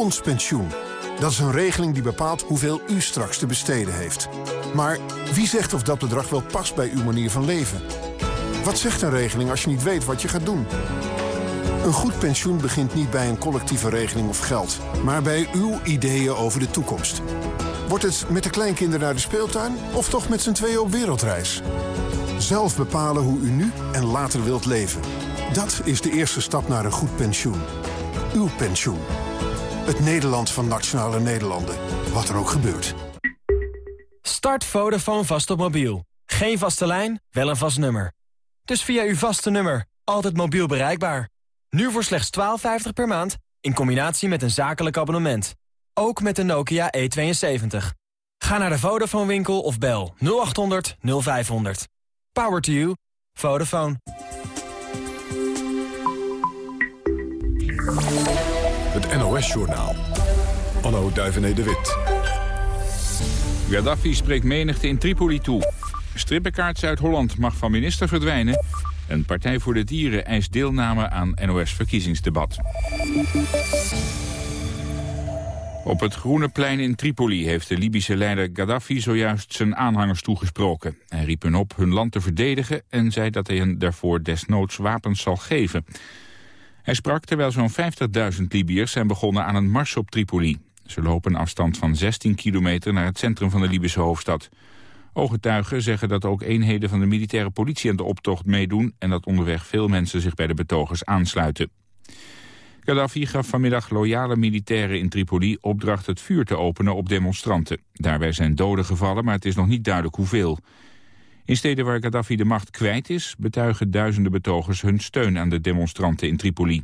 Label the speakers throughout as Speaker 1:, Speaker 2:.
Speaker 1: Ons pensioen. Dat is een regeling die bepaalt hoeveel u straks te besteden heeft. Maar wie zegt of dat bedrag wel past bij uw manier van leven? Wat zegt een regeling als je niet weet wat je gaat doen? Een goed pensioen begint niet bij een collectieve regeling of geld... maar bij uw ideeën over de toekomst. Wordt het met de kleinkinderen naar de speeltuin... of toch met z'n tweeën op wereldreis? Zelf bepalen hoe u nu en later wilt leven. Dat is de eerste stap naar een goed pensioen. Uw pensioen. Het Nederland van Nationale Nederlanden. Wat er ook gebeurt.
Speaker 2: Start Vodafone vast op mobiel. Geen vaste lijn, wel een vast nummer. Dus via uw vaste nummer, altijd mobiel bereikbaar. Nu voor slechts 12,50 per maand, in combinatie met een zakelijk abonnement. Ook met de Nokia E72. Ga naar de Vodafone winkel of bel 0800 0500. Power to you. Vodafone.
Speaker 3: Het NOS-journaal. Anno Duivené de Wit.
Speaker 4: Gaddafi spreekt menigte in Tripoli toe. Strippenkaart Zuid-Holland mag van minister verdwijnen. Een Partij voor de Dieren eist deelname aan NOS-verkiezingsdebat. Op het Groene Plein in Tripoli heeft de Libische leider Gaddafi zojuist zijn aanhangers toegesproken. Hij riep hen op hun land te verdedigen en zei dat hij hen daarvoor desnoods wapens zal geven. Hij sprak terwijl zo'n 50.000 Libiërs zijn begonnen aan een mars op Tripoli. Ze lopen een afstand van 16 kilometer naar het centrum van de Libische hoofdstad. Ooggetuigen zeggen dat ook eenheden van de militaire politie aan de optocht meedoen... en dat onderweg veel mensen zich bij de betogers aansluiten. Gaddafi gaf vanmiddag loyale militairen in Tripoli opdracht het vuur te openen op demonstranten. Daarbij zijn doden gevallen, maar het is nog niet duidelijk hoeveel. In steden waar Gaddafi de macht kwijt is... betuigen duizenden betogers hun steun aan de demonstranten in Tripoli.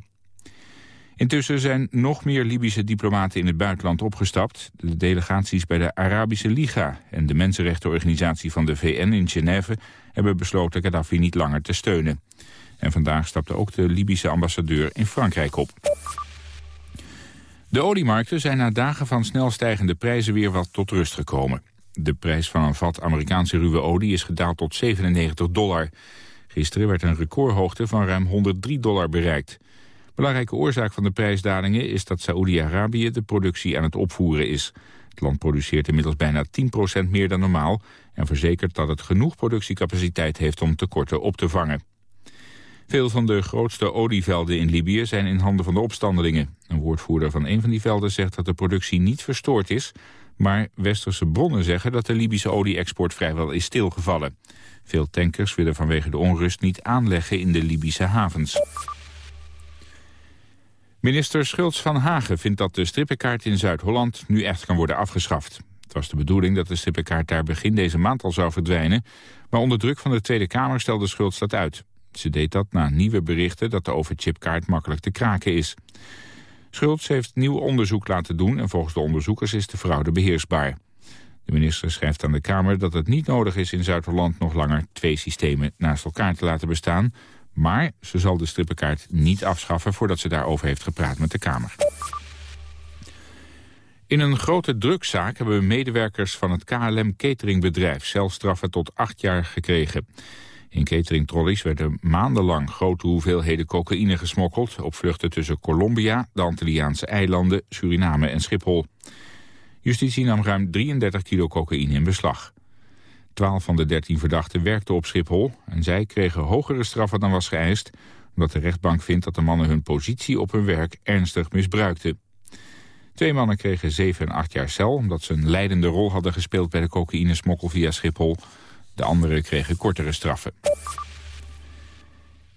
Speaker 4: Intussen zijn nog meer Libische diplomaten in het buitenland opgestapt. De delegaties bij de Arabische Liga en de mensenrechtenorganisatie van de VN in Genève... hebben besloten Gaddafi niet langer te steunen. En vandaag stapte ook de Libische ambassadeur in Frankrijk op. De oliemarkten zijn na dagen van snel stijgende prijzen weer wat tot rust gekomen. De prijs van een vat Amerikaanse ruwe olie is gedaald tot 97 dollar. Gisteren werd een recordhoogte van ruim 103 dollar bereikt. Belangrijke oorzaak van de prijsdalingen is dat Saoedi-Arabië de productie aan het opvoeren is. Het land produceert inmiddels bijna 10% meer dan normaal... en verzekert dat het genoeg productiecapaciteit heeft om tekorten op te vangen. Veel van de grootste olievelden in Libië zijn in handen van de opstandelingen. Een woordvoerder van een van die velden zegt dat de productie niet verstoord is... maar westerse bronnen zeggen dat de Libische olie-export vrijwel is stilgevallen. Veel tankers willen vanwege de onrust niet aanleggen in de Libische havens. Minister Schultz van Hagen vindt dat de strippenkaart in Zuid-Holland nu echt kan worden afgeschaft. Het was de bedoeling dat de strippenkaart daar begin deze maand al zou verdwijnen, maar onder druk van de Tweede Kamer stelde Schultz dat uit. Ze deed dat na nieuwe berichten dat de overchipkaart makkelijk te kraken is. Schultz heeft nieuw onderzoek laten doen en volgens de onderzoekers is de fraude beheersbaar. De minister schrijft aan de Kamer dat het niet nodig is in Zuid-Holland nog langer twee systemen naast elkaar te laten bestaan, maar ze zal de strippenkaart niet afschaffen voordat ze daarover heeft gepraat met de Kamer. In een grote drugszaak hebben medewerkers van het KLM cateringbedrijf celstraffen tot acht jaar gekregen. In cateringtrollies werden maandenlang grote hoeveelheden cocaïne gesmokkeld... op vluchten tussen Colombia, de Antilliaanse eilanden, Suriname en Schiphol. Justitie nam ruim 33 kilo cocaïne in beslag. Twaalf van de dertien verdachten werkten op Schiphol... en zij kregen hogere straffen dan was geëist... omdat de rechtbank vindt dat de mannen hun positie op hun werk ernstig misbruikten. Twee mannen kregen zeven en acht jaar cel... omdat ze een leidende rol hadden gespeeld bij de cocaïnesmokkel via Schiphol. De anderen kregen kortere straffen.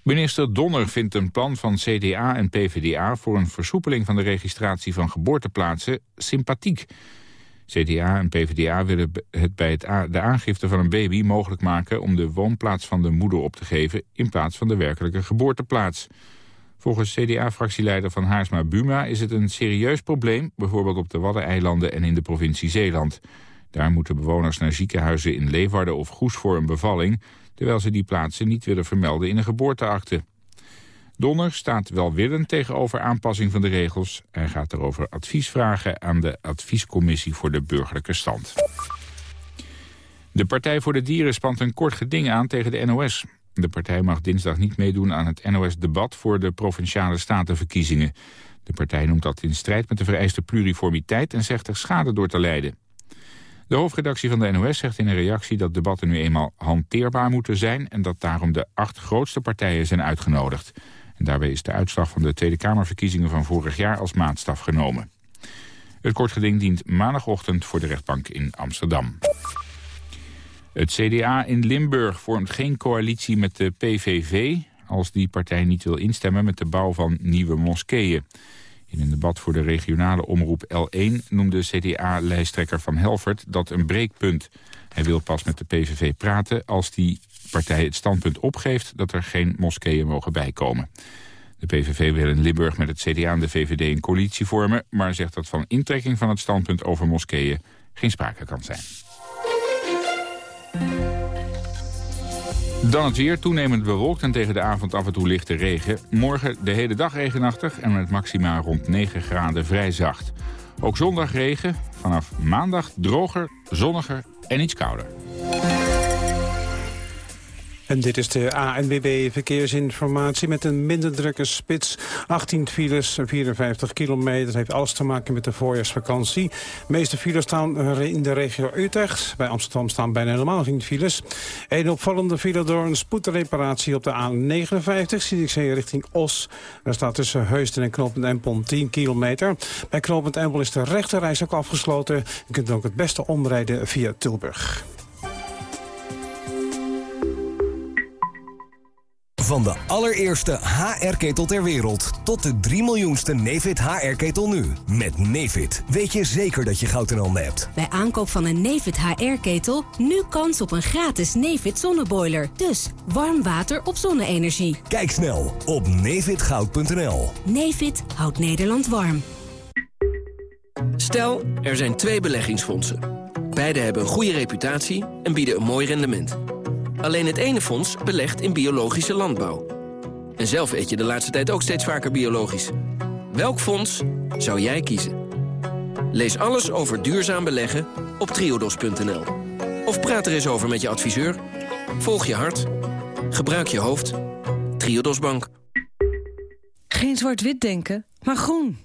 Speaker 4: Minister Donner vindt een plan van CDA en PvdA... voor een versoepeling van de registratie van geboorteplaatsen sympathiek... CDA en PvdA willen het bij het de aangifte van een baby mogelijk maken... om de woonplaats van de moeder op te geven... in plaats van de werkelijke geboorteplaats. Volgens CDA-fractieleider van Haarsma Buma is het een serieus probleem... bijvoorbeeld op de Waddeneilanden en in de provincie Zeeland. Daar moeten bewoners naar ziekenhuizen in Leeuwarden of Goes voor een bevalling... terwijl ze die plaatsen niet willen vermelden in een geboorteakte. Donner staat welwillend tegenover aanpassing van de regels. Hij gaat erover advies vragen aan de adviescommissie voor de burgerlijke stand. De Partij voor de Dieren spant een kort geding aan tegen de NOS. De partij mag dinsdag niet meedoen aan het NOS-debat voor de Provinciale Statenverkiezingen. De partij noemt dat in strijd met de vereiste pluriformiteit en zegt er schade door te lijden. De hoofdredactie van de NOS zegt in een reactie dat debatten nu eenmaal hanteerbaar moeten zijn... en dat daarom de acht grootste partijen zijn uitgenodigd. En daarbij is de uitslag van de Tweede Kamerverkiezingen van vorig jaar als maatstaf genomen. Het kortgeding dient maandagochtend voor de rechtbank in Amsterdam. Het CDA in Limburg vormt geen coalitie met de PVV... als die partij niet wil instemmen met de bouw van nieuwe moskeeën. In een debat voor de regionale omroep L1 noemde CDA-lijsttrekker Van Helvert dat een breekpunt. Hij wil pas met de PVV praten als die partij het standpunt opgeeft dat er geen moskeeën mogen bijkomen. De PVV wil in Limburg met het CDA en de VVD een coalitie vormen... maar zegt dat van intrekking van het standpunt over moskeeën geen sprake kan zijn. Dan het weer, toenemend bewolkt en tegen de avond af en toe lichte regen. Morgen de hele dag regenachtig en met maxima rond 9 graden vrij zacht. Ook zondag regen, vanaf maandag droger, zonniger en iets kouder.
Speaker 5: En dit is de ANWB Verkeersinformatie met een minder drukke spits. 18 files, 54 kilometer. Dat heeft alles te maken met de voorjaarsvakantie. De meeste files staan in de regio Utrecht. Bij Amsterdam staan bijna helemaal geen files. Een opvallende file door een spoedreparatie op de A59. Zierikzee richting Os. Daar staat tussen Heusden en Knoopend Empel 10 kilometer. Bij Knoopend Empel is de rechterreis ook afgesloten. Je kunt ook het beste omrijden via Tilburg.
Speaker 6: Van de allereerste HR-ketel ter wereld tot de 3 miljoenste Nefit HR-ketel nu. Met Nefit weet je zeker dat je goud in handen hebt.
Speaker 7: Bij aankoop van een Nefit HR-ketel nu kans op een gratis Nefit zonneboiler. Dus warm water op zonne-energie.
Speaker 6: Kijk snel op nefitgoud.nl.
Speaker 7: Nefit houdt Nederland warm.
Speaker 8: Stel, er zijn twee beleggingsfondsen. Beide hebben een goede reputatie en bieden een mooi rendement. Alleen het ene fonds belegt in biologische landbouw. En zelf eet je de laatste tijd ook steeds vaker biologisch. Welk fonds zou jij kiezen? Lees alles over duurzaam beleggen op triodos.nl. Of praat er eens over met je adviseur. Volg je hart. Gebruik je hoofd. Triodos Bank.
Speaker 9: Geen zwart-wit denken, maar groen.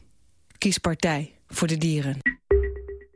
Speaker 9: Kies partij voor de dieren.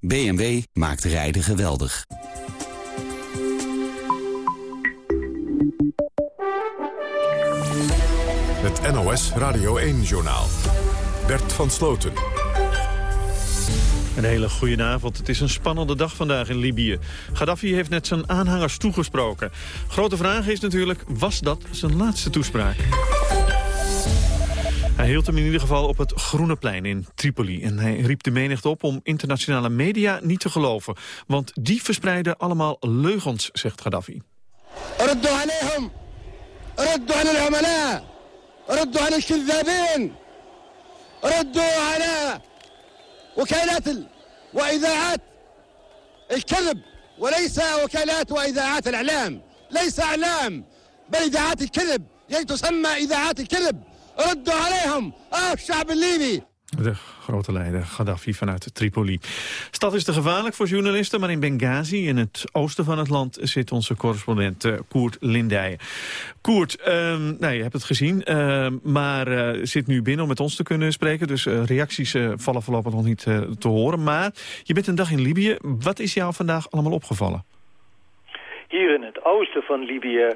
Speaker 10: BMW maakt rijden geweldig.
Speaker 3: Het NOS Radio 1-journaal. Bert van Sloten.
Speaker 11: Een hele goede avond. Het is een spannende dag vandaag in Libië. Gaddafi heeft net zijn aanhangers toegesproken. Grote vraag is natuurlijk, was dat zijn laatste toespraak? Hij hield hem in ieder geval op het Groene Plein in Tripoli. En hij riep de menigte op om internationale media niet te geloven. Want die verspreiden allemaal leugens, zegt Gaddafi. ردوا عليهم ردوا على العملاء ردوا على الكذابين ردوا على وكالات واذاعات الكذب وليس وكالات واذاعات الاعلام ليس اعلام بل اذاعات الكذب يعني تسمى اذاعات الكذب de grote leider Gaddafi vanuit Tripoli. Stad is te gevaarlijk voor journalisten, maar in Benghazi, in het oosten van het land, zit onze correspondent eh, Koert Lindijen. Koert, um, je hebt het gezien, ehm, maar eh, zit nu binnen om met ons te kunnen spreken, dus eh, reacties vallen voorlopig nog niet te horen. Maar je bent een dag in Libië, wat is jou vandaag allemaal opgevallen?
Speaker 12: Hier in het oosten van Libië uh,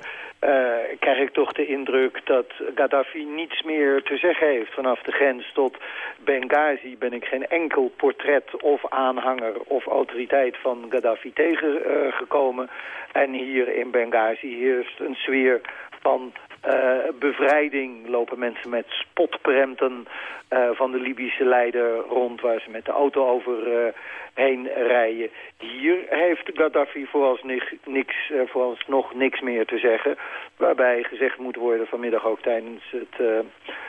Speaker 12: krijg ik toch de indruk dat Gaddafi niets meer te zeggen heeft. Vanaf de grens tot Benghazi ben ik geen enkel portret of aanhanger of autoriteit van Gaddafi tegengekomen. En hier in Benghazi heerst een sfeer van bevrijding. Lopen mensen met spotpremten van de Libische leider rond waar ze met de auto over heen rijden. Hier heeft Gaddafi vooralsnog niks, uh, vooralsnog niks meer te zeggen. Waarbij gezegd moet worden vanmiddag ook tijdens het,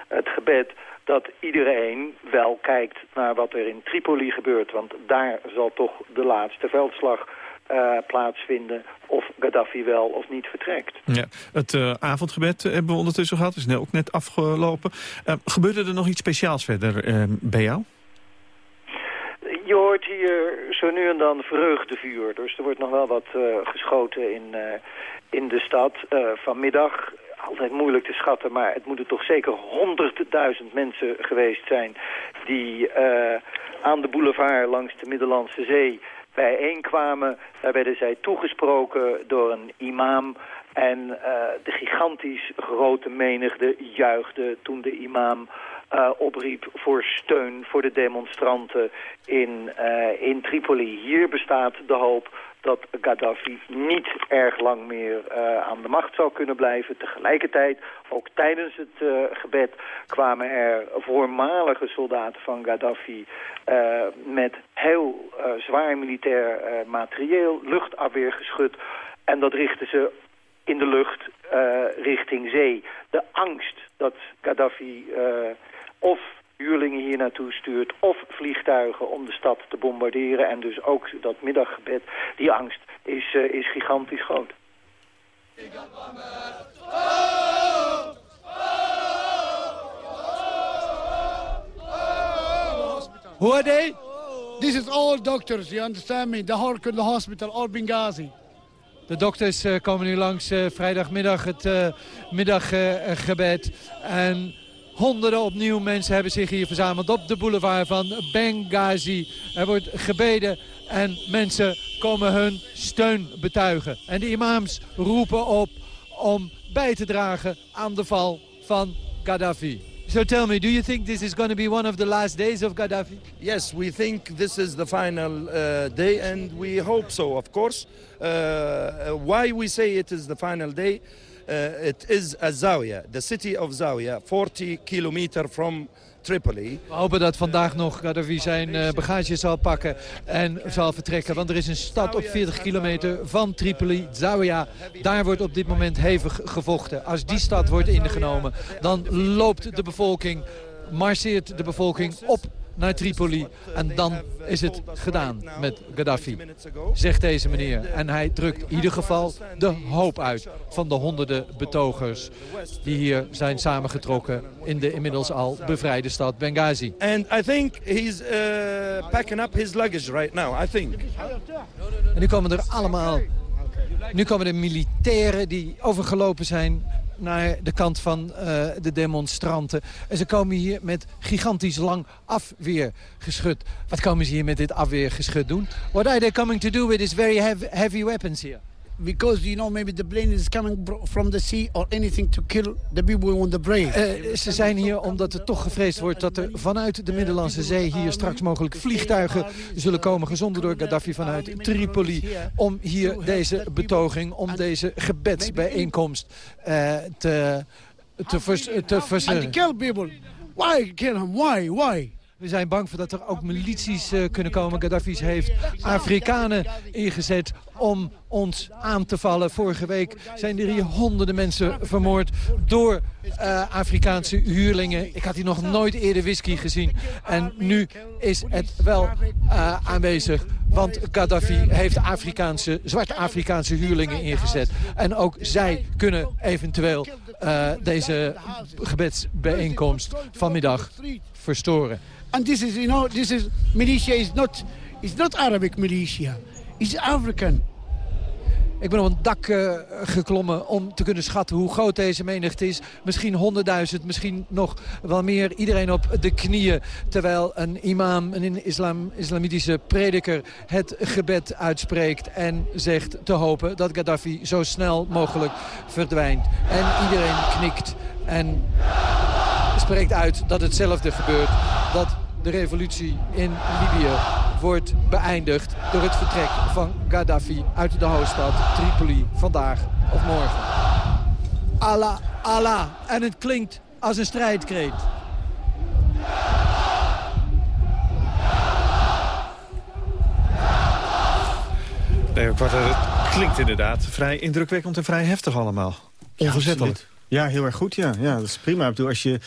Speaker 12: het gebed dat iedereen wel kijkt naar wat er in Tripoli gebeurt. Want daar zal toch de laatste veldslag uh, plaatsvinden of Gaddafi wel of niet vertrekt.
Speaker 11: Ja, het uh, avondgebed hebben we ondertussen gehad, is ook net afgelopen. Uh, gebeurde er nog iets speciaals verder bij jou?
Speaker 12: Je hoort hier zo nu en dan vreugdevuur. Dus er wordt nog wel wat geschoten in, in de stad. vanmiddag altijd moeilijk te schatten, maar het moeten toch zeker honderdduizend mensen geweest zijn die uh, aan de boulevard langs de Middellandse Zee bijeenkwamen. Daar werden zij toegesproken door een imam en uh, de gigantisch grote menigte juichte toen de imam uh, opriep voor steun voor de demonstranten in, uh, in Tripoli. Hier bestaat de hoop dat Gaddafi niet erg lang meer uh, aan de macht zou kunnen blijven. Tegelijkertijd, ook tijdens het gebed, kwamen er voormalige soldaten van Gaddafi met heel zwaar militair materieel, luchtafweergeschut. En dat richten ze in de lucht richting zee. De angst dat Gaddafi of huurlingen hier naartoe stuurt... of vliegtuigen om de stad te bombarderen. En dus ook dat middaggebed, die angst is, uh, is gigantisch groot.
Speaker 13: Who are they? This is all doctors, you understand me? The Harkund Hospital, all Benghazi.
Speaker 14: De dokters uh, komen nu langs uh, vrijdagmiddag het uh, middaggebed. en Honderden opnieuw mensen hebben zich hier verzameld op de boulevard van Benghazi. Er wordt gebeden en mensen komen hun steun betuigen. En de imams roepen op om bij te dragen aan de val van Gaddafi. So tell me, do you think this is going to be one of the last days of Gaddafi?
Speaker 15: Yes, we think this is the final uh, day and we hope so, of course. Uh, why we say it is the final day? Uh, it is Zawiya, the city of Zawiya, 40 kilometer from Tripoli.
Speaker 14: We hopen dat vandaag nog Gaddafi zijn uh, bagage zal pakken en zal vertrekken. Want er is een stad op 40 kilometer van Tripoli, Zawiya. Daar wordt op dit moment hevig gevochten. Als die stad wordt ingenomen, dan loopt de bevolking, marcheert de bevolking op naar Tripoli. En dan is het gedaan met Gaddafi, zegt deze meneer. En hij drukt in ieder geval de hoop uit van de honderden betogers... die hier zijn samengetrokken in de inmiddels al bevrijde stad Benghazi.
Speaker 15: And I think he's uh, packing up his luggage right now, I think.
Speaker 14: En nu komen er allemaal... Nu komen de militairen die overgelopen zijn naar de kant van uh, de demonstranten. En ze komen hier met gigantisch lang afweergeschut. Wat komen ze hier met dit afweergeschut doen? What are they coming to do with this very heavy weapons here?
Speaker 13: Because you know maybe the plane is coming from the sea or anything to kill the people on the brave.
Speaker 14: Uh, ze zijn hier omdat er toch gevreesd wordt dat er vanuit de Middellandse Zee hier straks mogelijk vliegtuigen zullen komen gezonden door Gaddafi vanuit Tripoli om hier deze betoging, om deze gebedsbijeenkomst uh, te te, vers, te
Speaker 13: verzinnen. And kill people. Why kill him? Why? Why?
Speaker 14: We zijn bang voor dat er ook milities uh, kunnen komen. Gaddafi heeft Afrikanen ingezet om ons aan te vallen. Vorige week zijn er hier honderden mensen vermoord door uh, Afrikaanse huurlingen. Ik had hier nog nooit eerder whisky gezien. En nu is het wel uh, aanwezig. Want Gaddafi heeft Afrikaanse, zwarte Afrikaanse huurlingen ingezet. En ook zij kunnen eventueel deze gebedsbijeenkomst vanmiddag verstoren.
Speaker 13: And this is, you know, this is militia is not, is not Arabic militia. It's African.
Speaker 14: Ik ben op een dak uh, geklommen om te kunnen schatten hoe groot deze menigte is. Misschien 100.000, misschien nog wel meer. Iedereen op de knieën. Terwijl een imam, een islam, islamitische prediker het gebed uitspreekt. En zegt te hopen dat Gaddafi zo snel mogelijk verdwijnt. En iedereen knikt en spreekt uit dat hetzelfde gebeurt. Dat de revolutie in Libië wordt beëindigd door het vertrek van Gaddafi uit de hoofdstad Tripoli vandaag of morgen. Allah, Allah. En het klinkt als een strijdkreet.
Speaker 11: Nee, het klinkt inderdaad vrij indrukwekkend en vrij heftig allemaal. Onverzettelijk.
Speaker 16: Ja, heel erg goed, ja. ja dat is prima. Ik bedoel, als je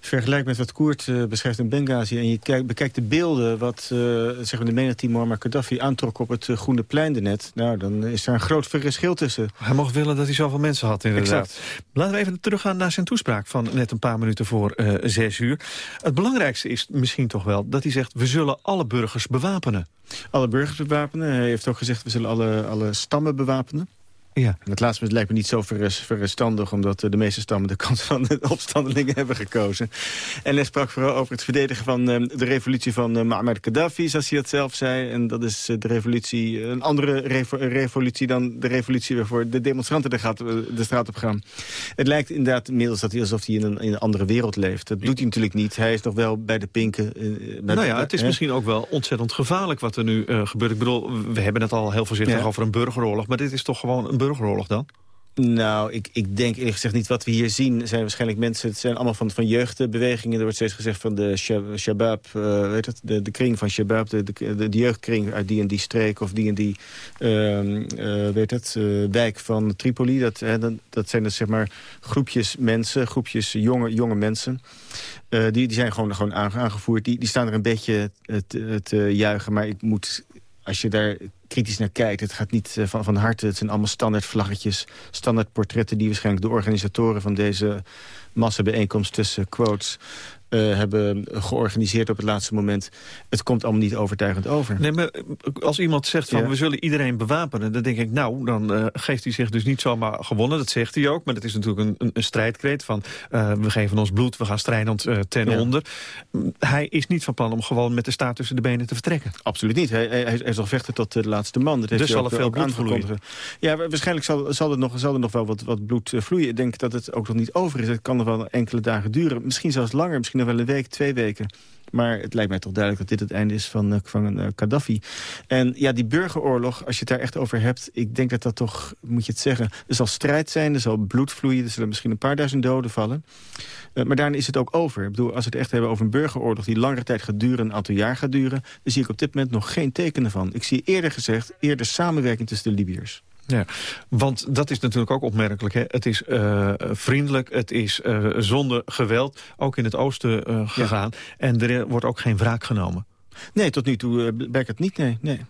Speaker 16: vergelijkt met wat Koert uh, beschrijft in Benghazi... en je kijkt, bekijkt de beelden wat uh, zeg maar de menigte Muammar Gaddafi aantrok op het uh, Groene Plein net... nou, dan is daar een groot verschil tussen.
Speaker 11: Hij mocht willen dat hij zoveel mensen had, inderdaad. Exact. Laten we even teruggaan naar zijn toespraak van net een paar minuten voor zes uur. Het belangrijkste is misschien toch wel dat hij zegt... we zullen alle burgers bewapenen.
Speaker 16: Alle burgers bewapenen. Hij heeft ook gezegd, we zullen alle, alle stammen bewapenen. Ja. En het laatste lijkt me niet zo verstandig... omdat de meeste stammen de kant van de opstandelingen hebben gekozen. En hij sprak vooral over het verdedigen van uh, de revolutie van uh, Muammar Gaddafi... zoals hij dat zelf zei. En dat is uh, de revolutie, een andere revo revolutie dan de revolutie... waarvoor de demonstranten de, gaat, de straat op gaan. Het lijkt inderdaad inmiddels dat hij alsof hij in een, in een andere wereld leeft. Dat doet hij natuurlijk niet. Hij is nog wel bij de pinken.
Speaker 11: nou ja, het is misschien ook wel ontzettend gevaarlijk wat er nu gebeurt. Ik bedoel, we hebben het al heel voorzichtig ja. over een burgeroorlog... maar dit is toch gewoon een burgeroorlog dan?
Speaker 16: Nou, ik, ik denk eerlijk gezegd niet wat we hier zien. zijn waarschijnlijk mensen, het zijn allemaal van, van jeugdbewegingen. Er wordt steeds gezegd van de Shabab, uh, weet het, de, de kring van Shabab, de, de, de, jeugdkring uit die en die streek of die en die uh, uh, weet het, wijk van Tripoli. Dat, dat, dat zijn dus zeg maar groepjes mensen, groepjes jonge, jonge mensen. die, die zijn gewoon, gewoon aangevoerd. Die, die staan er een beetje te juichen. Maar ik moet als je daar kritisch naar kijkt, het gaat niet eh, van, van harte. Het zijn allemaal standaard vlaggetjes, standaard portretten... die waarschijnlijk de organisatoren van deze massabijeenkomst tussen quotes uh, hebben georganiseerd op het laatste moment. Het komt allemaal niet overtuigend over.
Speaker 11: Nee, maar als iemand zegt van we zullen iedereen bewapenen... dan denk ik, nou, dan uh, geeft hij zich dus niet zomaar gewonnen. Dat zegt hij ook, maar dat is natuurlijk een, een, een strijdkreet van... Uh, we geven ons bloed, we gaan strijdend ten ja. onder. Hij is niet van plan om gewoon met de staart tussen de benen te vertrekken.
Speaker 16: Absoluut niet. Hij, hij, hij zal vechten tot de laatste man. Dat heeft
Speaker 11: dus zal er veel bloed vloeien.
Speaker 16: Ja, waarschijnlijk zal, zal, er nog, zal er nog wel wat, wat bloed vloeien. Ik denk dat het ook nog niet over is. Het kan nog wel enkele dagen duren. Misschien zelfs langer, misschien wel een week, twee weken. Maar het lijkt mij toch duidelijk dat dit het einde is van, uh, van uh, Gaddafi. En ja, die burgeroorlog, als je het daar echt over hebt... ik denk dat dat toch, moet je het zeggen... er zal strijd zijn, er zal bloed vloeien... er zullen misschien een paar duizend doden vallen. Uh, maar daarna is het ook over. Ik bedoel, als we het echt hebben over een burgeroorlog... die langere tijd gaat duren, een aantal jaar gaat duren... dan zie ik op dit moment nog geen tekenen van. Ik zie eerder gezegd, eerder samenwerking tussen de Libiërs.
Speaker 11: Ja, want dat is natuurlijk ook opmerkelijk. Hè? Het is uh, vriendelijk, het is uh, zonder geweld, ook in het oosten uh, gegaan. Ja. En er wordt ook geen wraak genomen.
Speaker 16: Nee, tot nu toe uh, het niet, nee. nee.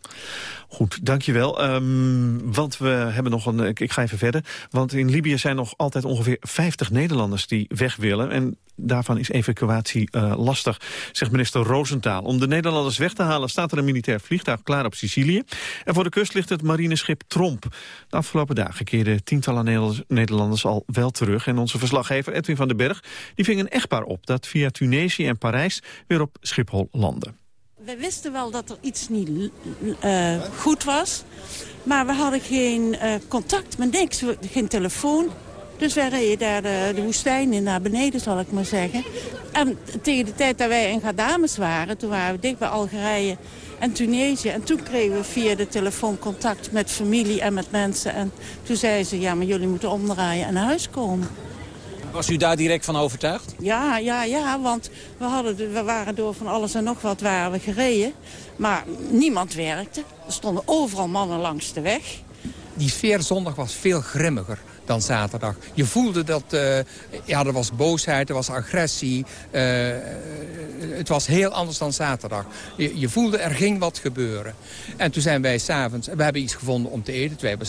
Speaker 11: Goed, dankjewel. Um, want we hebben nog een... Ik, ga even verder. Want in Libië zijn nog altijd ongeveer 50 Nederlanders die weg willen. En daarvan is evacuatie uh, lastig, zegt minister Roosentaal. Om de Nederlanders weg te halen staat er een militair vliegtuig klaar op Sicilië. En voor de kust ligt het marineschip Tromp. De afgelopen dagen keerden tientallen Nederlanders al wel terug. En onze verslaggever Edwin van den Berg die ving een echtpaar op... dat via Tunesië en Parijs weer op Schiphol landde.
Speaker 17: We wisten wel dat er iets niet uh, goed was. Maar we hadden geen uh, contact met niks, geen telefoon. Dus wij reden daar de, de, woestijn in naar beneden, zal ik maar zeggen. En tegen de tijd dat wij in Gadames waren, toen waren we dicht bij Algerije en Tunesië. En toen kregen we via de telefoon contact met familie en met mensen. En toen zeiden ze, ja, maar jullie moeten omdraaien en naar huis komen.
Speaker 18: Was u daar direct van overtuigd?
Speaker 17: Ja, ja, ja, want we, hadden, we waren door van alles en nog wat waren we gereden. Maar niemand werkte. Er stonden overal mannen langs de weg.
Speaker 18: Die sfeer zondag was veel grimmiger dan zaterdag. Je voelde dat uh, ja, er was boosheid, er was agressie. Uh, het was heel anders dan zaterdag. Je, je, voelde er ging wat gebeuren. En toen zijn wij s'avonds, we hebben iets gevonden om te eten. Toen wij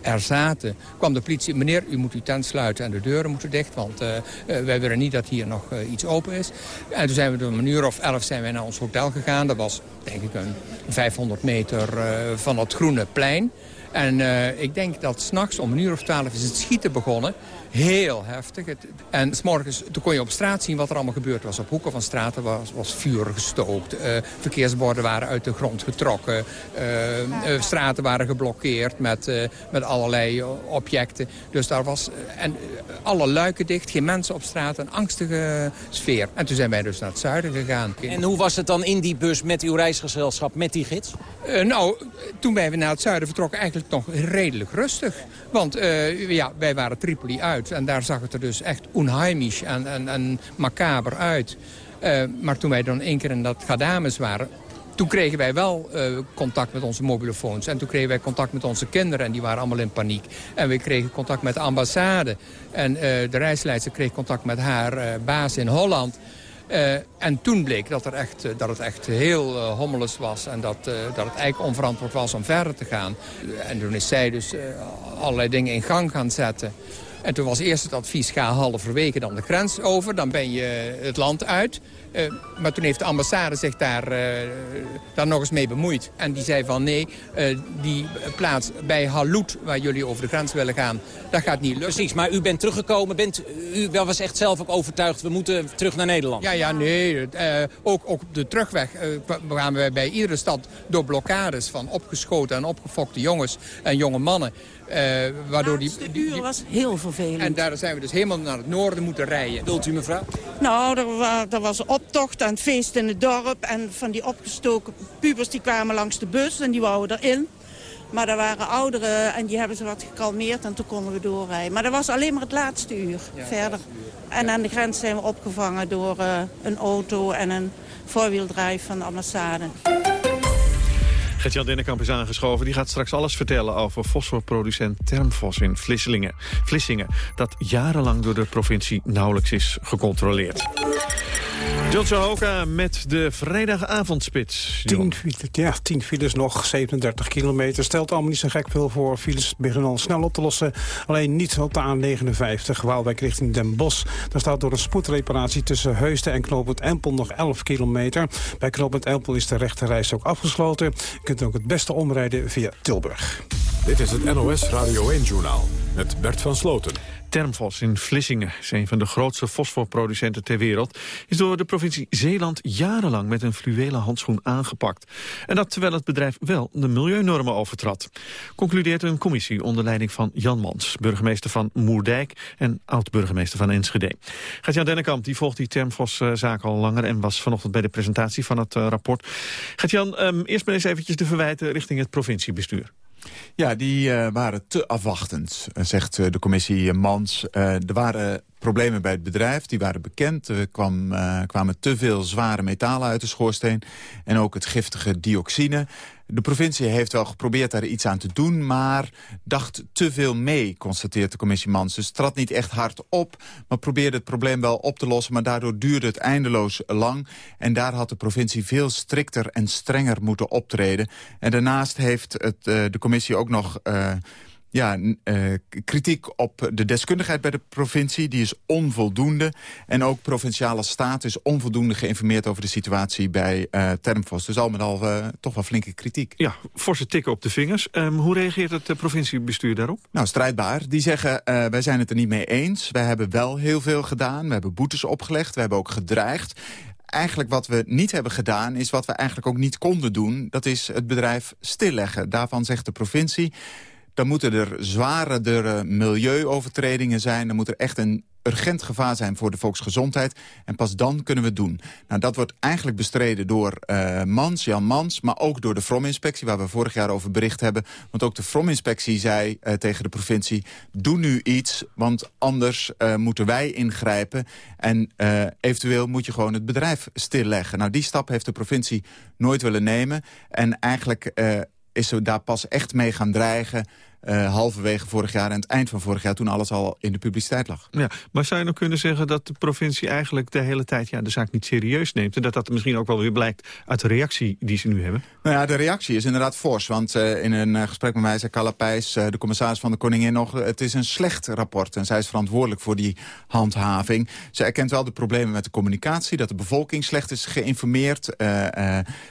Speaker 18: er zaten, kwam de politie. Meneer, u moet uw tent sluiten en de deuren moeten dicht. Want uh, wij willen niet dat hier nog iets open is. En toen zijn we om een uur of elf zijn wij naar ons hotel gegaan. Dat was denk ik een 500 meter van het groene plein. En uh, ik denk dat s'nachts om een uur of twaalf is het schieten begonnen. Heel heftig. Het, en s'morgens toen kon je op straat zien wat er allemaal gebeurd was. Op hoeken van straten was, was vuur gestookt. Uh, verkeersborden waren uit de grond getrokken. Uh, straten waren geblokkeerd met, met allerlei objecten. Dus daar was en, alle luiken dicht, geen mensen op straat. Een angstige sfeer. En toen zijn wij dus naar het zuiden gegaan.
Speaker 19: En hoe was het dan in die bus met uw reisgezelschap, met die gids?
Speaker 18: nou, toen wij naar het zuiden vertrokken eigenlijk nog redelijk rustig. Want ja, wij waren Tripoli uit. En daar zag het er dus echt onheimisch en, en, en macaber uit. Uh, maar toen wij dan één keer in dat Gadames waren... toen kregen wij wel contact met onze mobielefoons. En toen kregen wij contact met onze kinderen en die waren allemaal in paniek. En we kregen contact met de ambassade. En de reisleidster kreeg contact met haar baas in Holland. En toen bleek dat, er echt, dat het echt heel uh, hommeles was... en dat, dat het eigenlijk onverantwoord was om verder te gaan. En toen is zij dus allerlei dingen in gang gaan zetten. En toen was eerst het advies, ga halverwege dan de grens over. Dan ben je het land uit. Uh, maar toen heeft de ambassade zich daar, uh, daar nog eens mee bemoeid. En die zei van nee, uh, die plaats bij Halout, waar jullie over de grens willen gaan, dat gaat niet lukken.
Speaker 19: Precies, maar u bent teruggekomen, bent, u was echt zelf ook overtuigd, we moeten terug naar Nederland.
Speaker 18: Ja, ja, nee. ook, ook op de terugweg kwamen wij bij iedere stad door blokkades van opgeschoten en opgefokte jongens en jonge mannen.
Speaker 17: Uh, waardoor die, die, uur was heel vervelend.
Speaker 18: En daar zijn we dus helemaal naar het noorden moeten rijden.
Speaker 19: Wilt u mevrouw?
Speaker 17: Nou, er, er was optocht en feest in het dorp. En van die opgestoken pubers die kwamen langs de bus en die wouden erin. Maar er waren ouderen en die hebben ze wat gekalmeerd en toen konden we doorrijden. Maar dat was alleen maar het laatste uur verder. En aan de grens zijn we opgevangen door uh, een auto en een voorwieldrijf van de ambassade.
Speaker 11: Gert-Jan Dennekamp is aangeschoven. Die gaat straks alles vertellen over fosforproducent Termfos in Vlissingen. Vlissingen, dat jarenlang door de provincie nauwelijks is gecontroleerd. John Hoka met de vrijdagavondspits.
Speaker 5: 10 ja, tien files nog, 37 kilometer. Stelt allemaal niet zo gek veel voor. Files beginnen al snel op te lossen. Alleen niet op de A59, Waalwijk richting Den Bosch. Daar staat door een spoedreparatie tussen Heusden en Knoopend Empel nog 11 kilometer. Bij Knoopend Empel is de rechterreis ook afgesloten. Je kunt ook het beste omrijden via Tilburg.
Speaker 3: Dit is het NOS Radio 1-journaal met Bert van Sloten.
Speaker 11: Termfos in Vlissingen is een van de grootste fosforproducenten ter wereld... is door de provincie Zeeland jarenlang met een fluwelen handschoen aangepakt. En dat terwijl het bedrijf wel de milieunormen overtrad. Concludeert een commissie onder leiding van Jan Mans... burgemeester van Moerdijk en oud-burgemeester van Enschede. Gert-Jan Dennekamp die volgt die Termfos-zaak al langer... en was vanochtend bij de presentatie van het uh, rapport. Gert-Jan, um, eerst maar eens eventjes de verwijten richting het provinciebestuur.
Speaker 20: Ja, die uh, waren te afwachtend, eh, zegt uh, de commissie Mans. er waren problemen bij het bedrijf, die waren bekend. Er kwam, kwamen te veel zware metalen uit de schoorsteen... en ook het giftige dioxine. De provincie heeft wel geprobeerd daar iets aan te doen... maar dacht te veel mee, constateert de commissie Mans. Dus trad niet echt hard op, maar probeerde het probleem wel op te lossen... maar daardoor duurde het eindeloos lang. En daar had de provincie veel strikter en strenger moeten optreden. En daarnaast heeft het, uh, de commissie ook nog... Uh, ja, uh, kritiek op de deskundigheid bij de provincie. Die is onvoldoende. En ook provinciale staat is onvoldoende geïnformeerd over de situatie bij uh, Termfos. Dus al met al uh, toch wel flinke kritiek.
Speaker 11: Ja, forse tikken op de vingers. Um, hoe reageert het provinciebestuur daarop?
Speaker 20: Nou, strijdbaar. Die zeggen, wij zijn het er niet mee eens. Wij hebben wel heel veel gedaan. We hebben boetes opgelegd. We hebben ook gedreigd eigenlijk wat we niet hebben gedaan... is wat we eigenlijk ook niet konden doen. Dat is het bedrijf stilleggen. Daarvan zegt de provincie dan moeten er zwaardere milieuovertredingen zijn. Dan moet er echt een urgent gevaar zijn voor de volksgezondheid. En pas dan kunnen we het doen. Nou, dat wordt eigenlijk bestreden door uh, Mans, Jan Mans... maar ook door de From-inspectie, waar we vorig jaar over bericht hebben. Want ook de From-inspectie zei uh, tegen de provincie... doe nu iets, want anders uh, moeten wij ingrijpen. En eventueel moet je gewoon het bedrijf stilleggen. Nou, die stap heeft de provincie nooit willen nemen. En eigenlijk is ze daar pas echt mee gaan dreigen... Uh, halverwege vorig jaar en het eind van vorig jaar... toen alles al in de publiciteit lag.
Speaker 11: Ja, maar zou je nog kunnen zeggen dat de provincie eigenlijk de hele tijd... Ja, de zaak niet serieus neemt en dat dat misschien ook wel weer blijkt... uit de reactie die ze nu hebben?
Speaker 20: Nou ja, de reactie is inderdaad fors. Want uh, in een uh, gesprek met mij zei Calapijs, de commissaris van de Koningin nog... het is een slecht rapport en zij is verantwoordelijk voor die handhaving. Ze erkent wel de problemen met de communicatie... dat de bevolking slecht is geïnformeerd...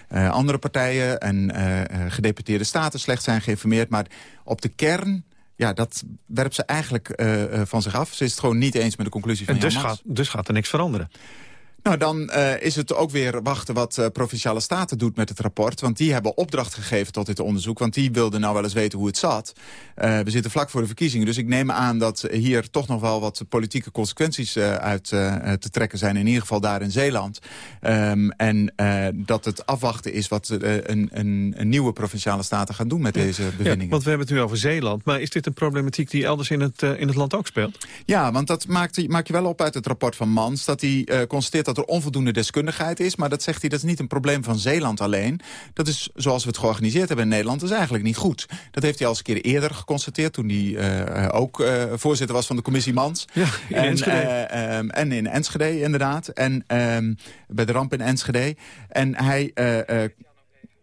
Speaker 20: andere partijen en gedeputeerde staten slecht zijn geïnformeerd... maar op de kern ja, dat werpt ze eigenlijk uh, van zich af. Ze is het gewoon niet eens met de conclusie van
Speaker 11: en dus gaat, dus gaat er niks veranderen?
Speaker 20: Nou, dan uh, is het ook weer wachten wat uh, Provinciale Staten doet met het rapport. Want die hebben opdracht gegeven tot dit onderzoek. Want die wilden nou wel eens weten hoe het zat. Uh, we zitten vlak voor de verkiezingen. Dus ik neem aan dat hier toch nog wel wat politieke consequenties uit te trekken zijn. In ieder geval daar in Zeeland. Um, en dat het afwachten is wat een, een, een, nieuwe Provinciale Staten gaan doen met deze bevindingen. Ja,
Speaker 11: want we hebben het nu over Zeeland. Maar is dit een problematiek die elders in het, in het land ook speelt?
Speaker 20: Ja, want dat maakt, maak je wel op uit het rapport van Mans. Dat hij constateert dat dat er onvoldoende deskundigheid is. Maar dat zegt hij, dat is niet een probleem van Zeeland alleen. Dat is zoals we het georganiseerd hebben in Nederland, is eigenlijk niet goed. Dat heeft hij al eens een keer eerder geconstateerd... toen hij ook voorzitter was van de commissie Mans.
Speaker 11: Ja, in
Speaker 20: en,
Speaker 11: Enschede.
Speaker 20: ehm, en in Enschede, inderdaad. En ehm, bij de ramp in Enschede. En hij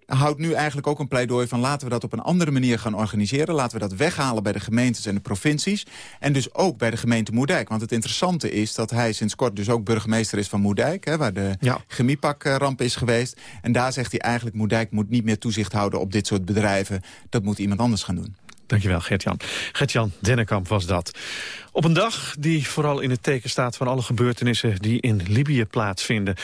Speaker 20: houdt nu eigenlijk ook een pleidooi van... laten we dat op een andere manier gaan organiseren. Laten we dat weghalen bij de gemeentes en de provincies. En dus ook bij de gemeente Moerdijk. Want het interessante is dat hij sinds kort dus ook burgemeester is van Moerdijk... Hè, waar de
Speaker 11: Ja.
Speaker 20: chemiepak-ramp is geweest. En daar zegt hij eigenlijk... Moerdijk moet niet meer toezicht houden op dit soort bedrijven. Dat moet iemand anders gaan doen.
Speaker 11: Dankjewel, Gert-Jan. Gert-Jan Dennekamp was dat. Op een dag die vooral in het teken staat van alle gebeurtenissen die in Libië plaatsvinden.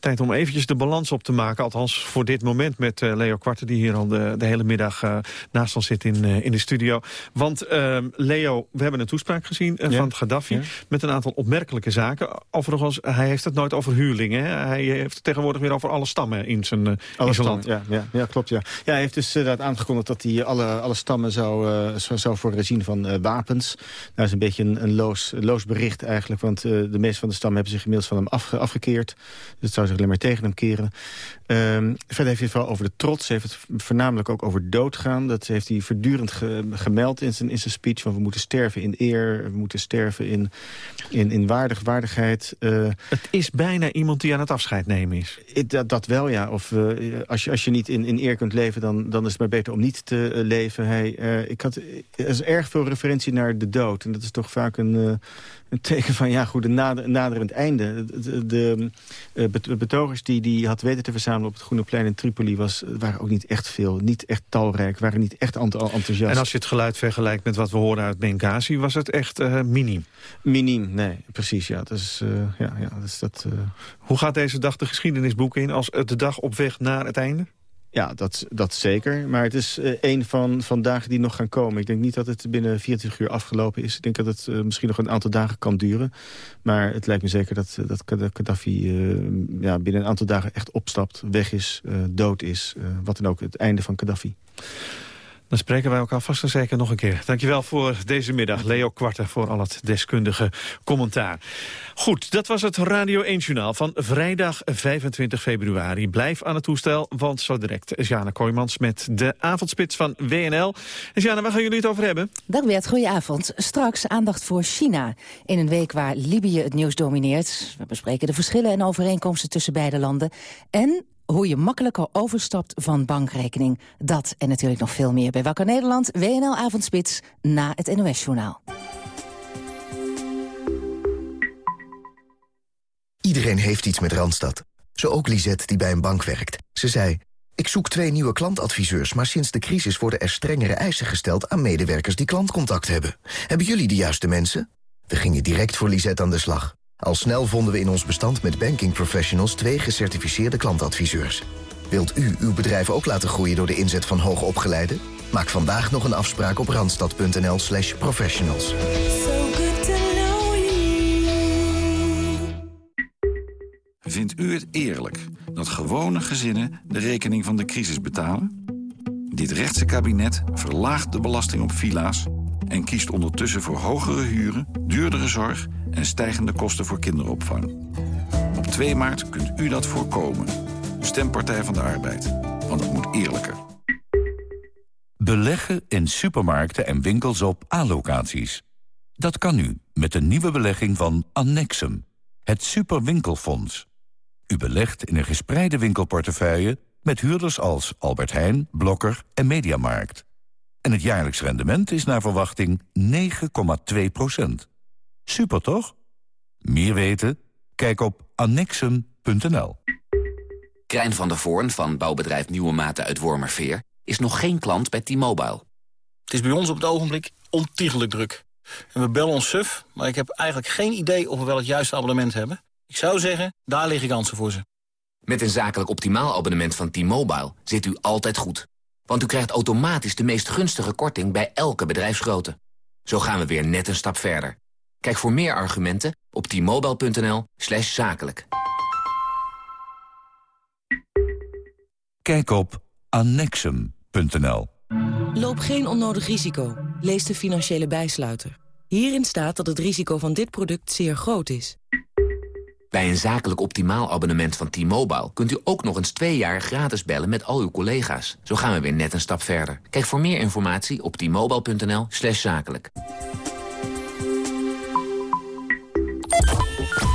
Speaker 11: Tijd om eventjes de balans op te maken, althans voor dit moment met eh, Leo Kwarte... die hier al de, de hele middag eh, naast ons zit in, eh, in de studio. Want ehm, Leo, we hebben een toespraak gezien
Speaker 16: Ja.
Speaker 11: van Gaddafi...
Speaker 16: Ja.
Speaker 11: met een aantal opmerkelijke zaken. Overigens, hij heeft het nooit over huurlingen. Hè? Hij heeft het tegenwoordig weer over alle stammen in zijn, eh, in
Speaker 16: Alle
Speaker 11: zijn land.
Speaker 16: ja, ja, ja, klopt. Ja. Ja, hij heeft dus inderdaad aangekondigd dat hij alle, alle stammen zou, zou, zou voorzien van wapens. Dat is een beetje een, een loos, bericht eigenlijk. Want eh, de meeste van de stammen hebben zich inmiddels van hem afge- afgekeerd. Dus het zou zich alleen maar tegen hem keren. Ehm, verder heeft hij het vooral over de trots. Hij heeft het voornamelijk ook over doodgaan. Dat heeft hij voortdurend ge- gemeld in zijn, in zijn speech. Van we moeten sterven in eer. We moeten sterven in, in, in waardig, waardigheid. Eh,
Speaker 11: Het is bijna iemand die aan het afscheid nemen is.
Speaker 16: Dat, dat wel, ja. Of eh, als, je, als je niet in, in eer kunt leven, dan, dan is het maar beter om niet te eh, leven. Hij, ik had, er is erg veel referentie naar de dood. En dat is toch vaak een, een teken van, ja goed, een nader, een naderend einde. De, de eh, bet- betogers die die had weten te verzamelen op het Groene Plein in Tripoli... Was, waren ook niet echt veel, niet echt talrijk, waren niet echt ent- enthousiast.
Speaker 11: En als je het geluid vergelijkt met wat we horen uit Benghazi... was het echt eh miniem.
Speaker 16: Miniem, nee, precies, ja. Dat is, eh, ja, ja, dat, is dat eh,
Speaker 11: Hoe gaat deze dag de geschiedenisboeken in als de dag op weg naar het einde?
Speaker 16: Ja, dat, dat zeker. Maar het is eh, een van, van dagen die nog gaan komen. Ik denk niet dat het binnen 24 uur afgelopen is. Ik denk dat het eh, misschien nog een aantal dagen kan duren. Maar het lijkt me zeker dat, eh, dat Gadda- Gaddafi ja, binnen een aantal dagen echt opstapt, weg is, dood is. wat dan ook, het einde van Gaddafi.
Speaker 11: Dan spreken wij elkaar vast en zeker nog een keer. Dankjewel voor deze middag. Leo Kwarten voor al het deskundige commentaar. Goed, dat was het Radio 1-journaal van vrijdag 25 februari. Blijf aan het toestel, want zo direct is Jana Kooijmans... met de avondspits van WNL. En Jana, waar gaan jullie het over hebben?
Speaker 21: Dag Bert, goedenavond. Straks aandacht voor China. In een week waar Libië het nieuws domineert. We bespreken de verschillen en overeenkomsten tussen beide landen. En hoe je makkelijker overstapt van bankrekening. Dat en natuurlijk nog veel meer bij Wakker Nederland, WNL Avondspits, na het NOS-journaal.
Speaker 22: Iedereen heeft iets met Randstad. Zo ook Lisette, die bij een bank werkt. Ze zei, ik zoek twee nieuwe klantadviseurs... maar sinds de crisis worden er strengere eisen gesteld... aan medewerkers die klantcontact hebben. Hebben jullie de juiste mensen? We gingen direct voor Lisette aan de slag. Al snel vonden we in ons bestand met banking professionals... twee gecertificeerde klantadviseurs. Wilt u uw bedrijf ook laten groeien door de inzet van hoogopgeleiden? Maak vandaag nog een afspraak op randstad.nl slash professionals.
Speaker 23: Vindt u het eerlijk dat gewone gezinnen de rekening van de crisis betalen? Dit rechtse kabinet verlaagt de belasting op villa's... en kiest ondertussen voor hogere huren, duurdere zorg... en stijgende kosten voor kinderopvang. Op 2 maart kunt u dat voorkomen. Stem Partij van de Arbeid, want het moet eerlijker.
Speaker 24: Beleggen in supermarkten en winkels op A-locaties. Dat kan nu met de nieuwe belegging van Annexum, het Superwinkelfonds. U belegt in een gespreide winkelportefeuille met huurders als Albert Heijn, Blokker en Mediamarkt. En het jaarlijks rendement is naar verwachting 9,2 Super toch? Meer weten? Kijk op annexum.nl.
Speaker 25: Krijn van der Voorn van bouwbedrijf Nieuwe Maten uit Wormerveer... is nog geen klant bij T-Mobile.
Speaker 26: Het is bij ons op het ogenblik ontiegelijk druk. En we bellen ons suf, maar ik heb eigenlijk geen idee of we wel het juiste abonnement hebben. Ik zou zeggen, daar liggen kansen voor ze.
Speaker 25: Met een zakelijk optimaal abonnement van T-Mobile zit u altijd goed. Want u krijgt automatisch de meest gunstige korting bij elke bedrijfsgrootte. Zo gaan we weer net een stap verder. Kijk voor meer argumenten op t-mobile.nl slash zakelijk.
Speaker 24: Kijk op annexum.nl.
Speaker 27: Loop geen onnodig risico. Lees de financiële bijsluiter. Hierin staat dat het risico van dit product zeer groot is.
Speaker 25: Bij een zakelijk optimaal abonnement van T-Mobile... kunt u ook nog eens twee jaar gratis bellen met al uw collega's. Zo gaan we weer net een stap verder. Kijk voor meer informatie op t-mobile.nl slash zakelijk.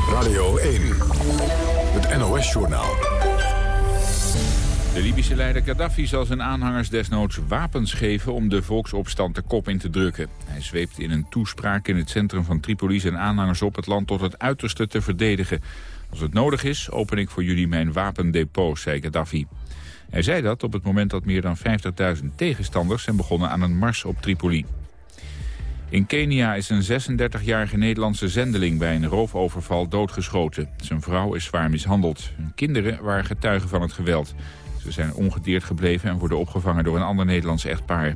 Speaker 28: Radio 1, het NOS-journaal.
Speaker 4: De Libische leider Gaddafi zal zijn aanhangers desnoods wapens geven om de volksopstand de kop in te drukken. Hij zweept in een toespraak in het centrum van Tripoli zijn aanhangers op het land tot het uiterste te verdedigen. Als het nodig is, open ik voor jullie mijn wapendepot, zei Gaddafi. Hij zei dat op het moment dat meer dan 50.000 tegenstanders zijn begonnen aan een mars op Tripoli. In Kenia is een 36-jarige Nederlandse zendeling bij een roofoverval doodgeschoten. Zijn vrouw is zwaar mishandeld. Hun kinderen waren getuigen van het geweld. Ze zijn ongedeerd gebleven en worden opgevangen door een ander Nederlands echtpaar.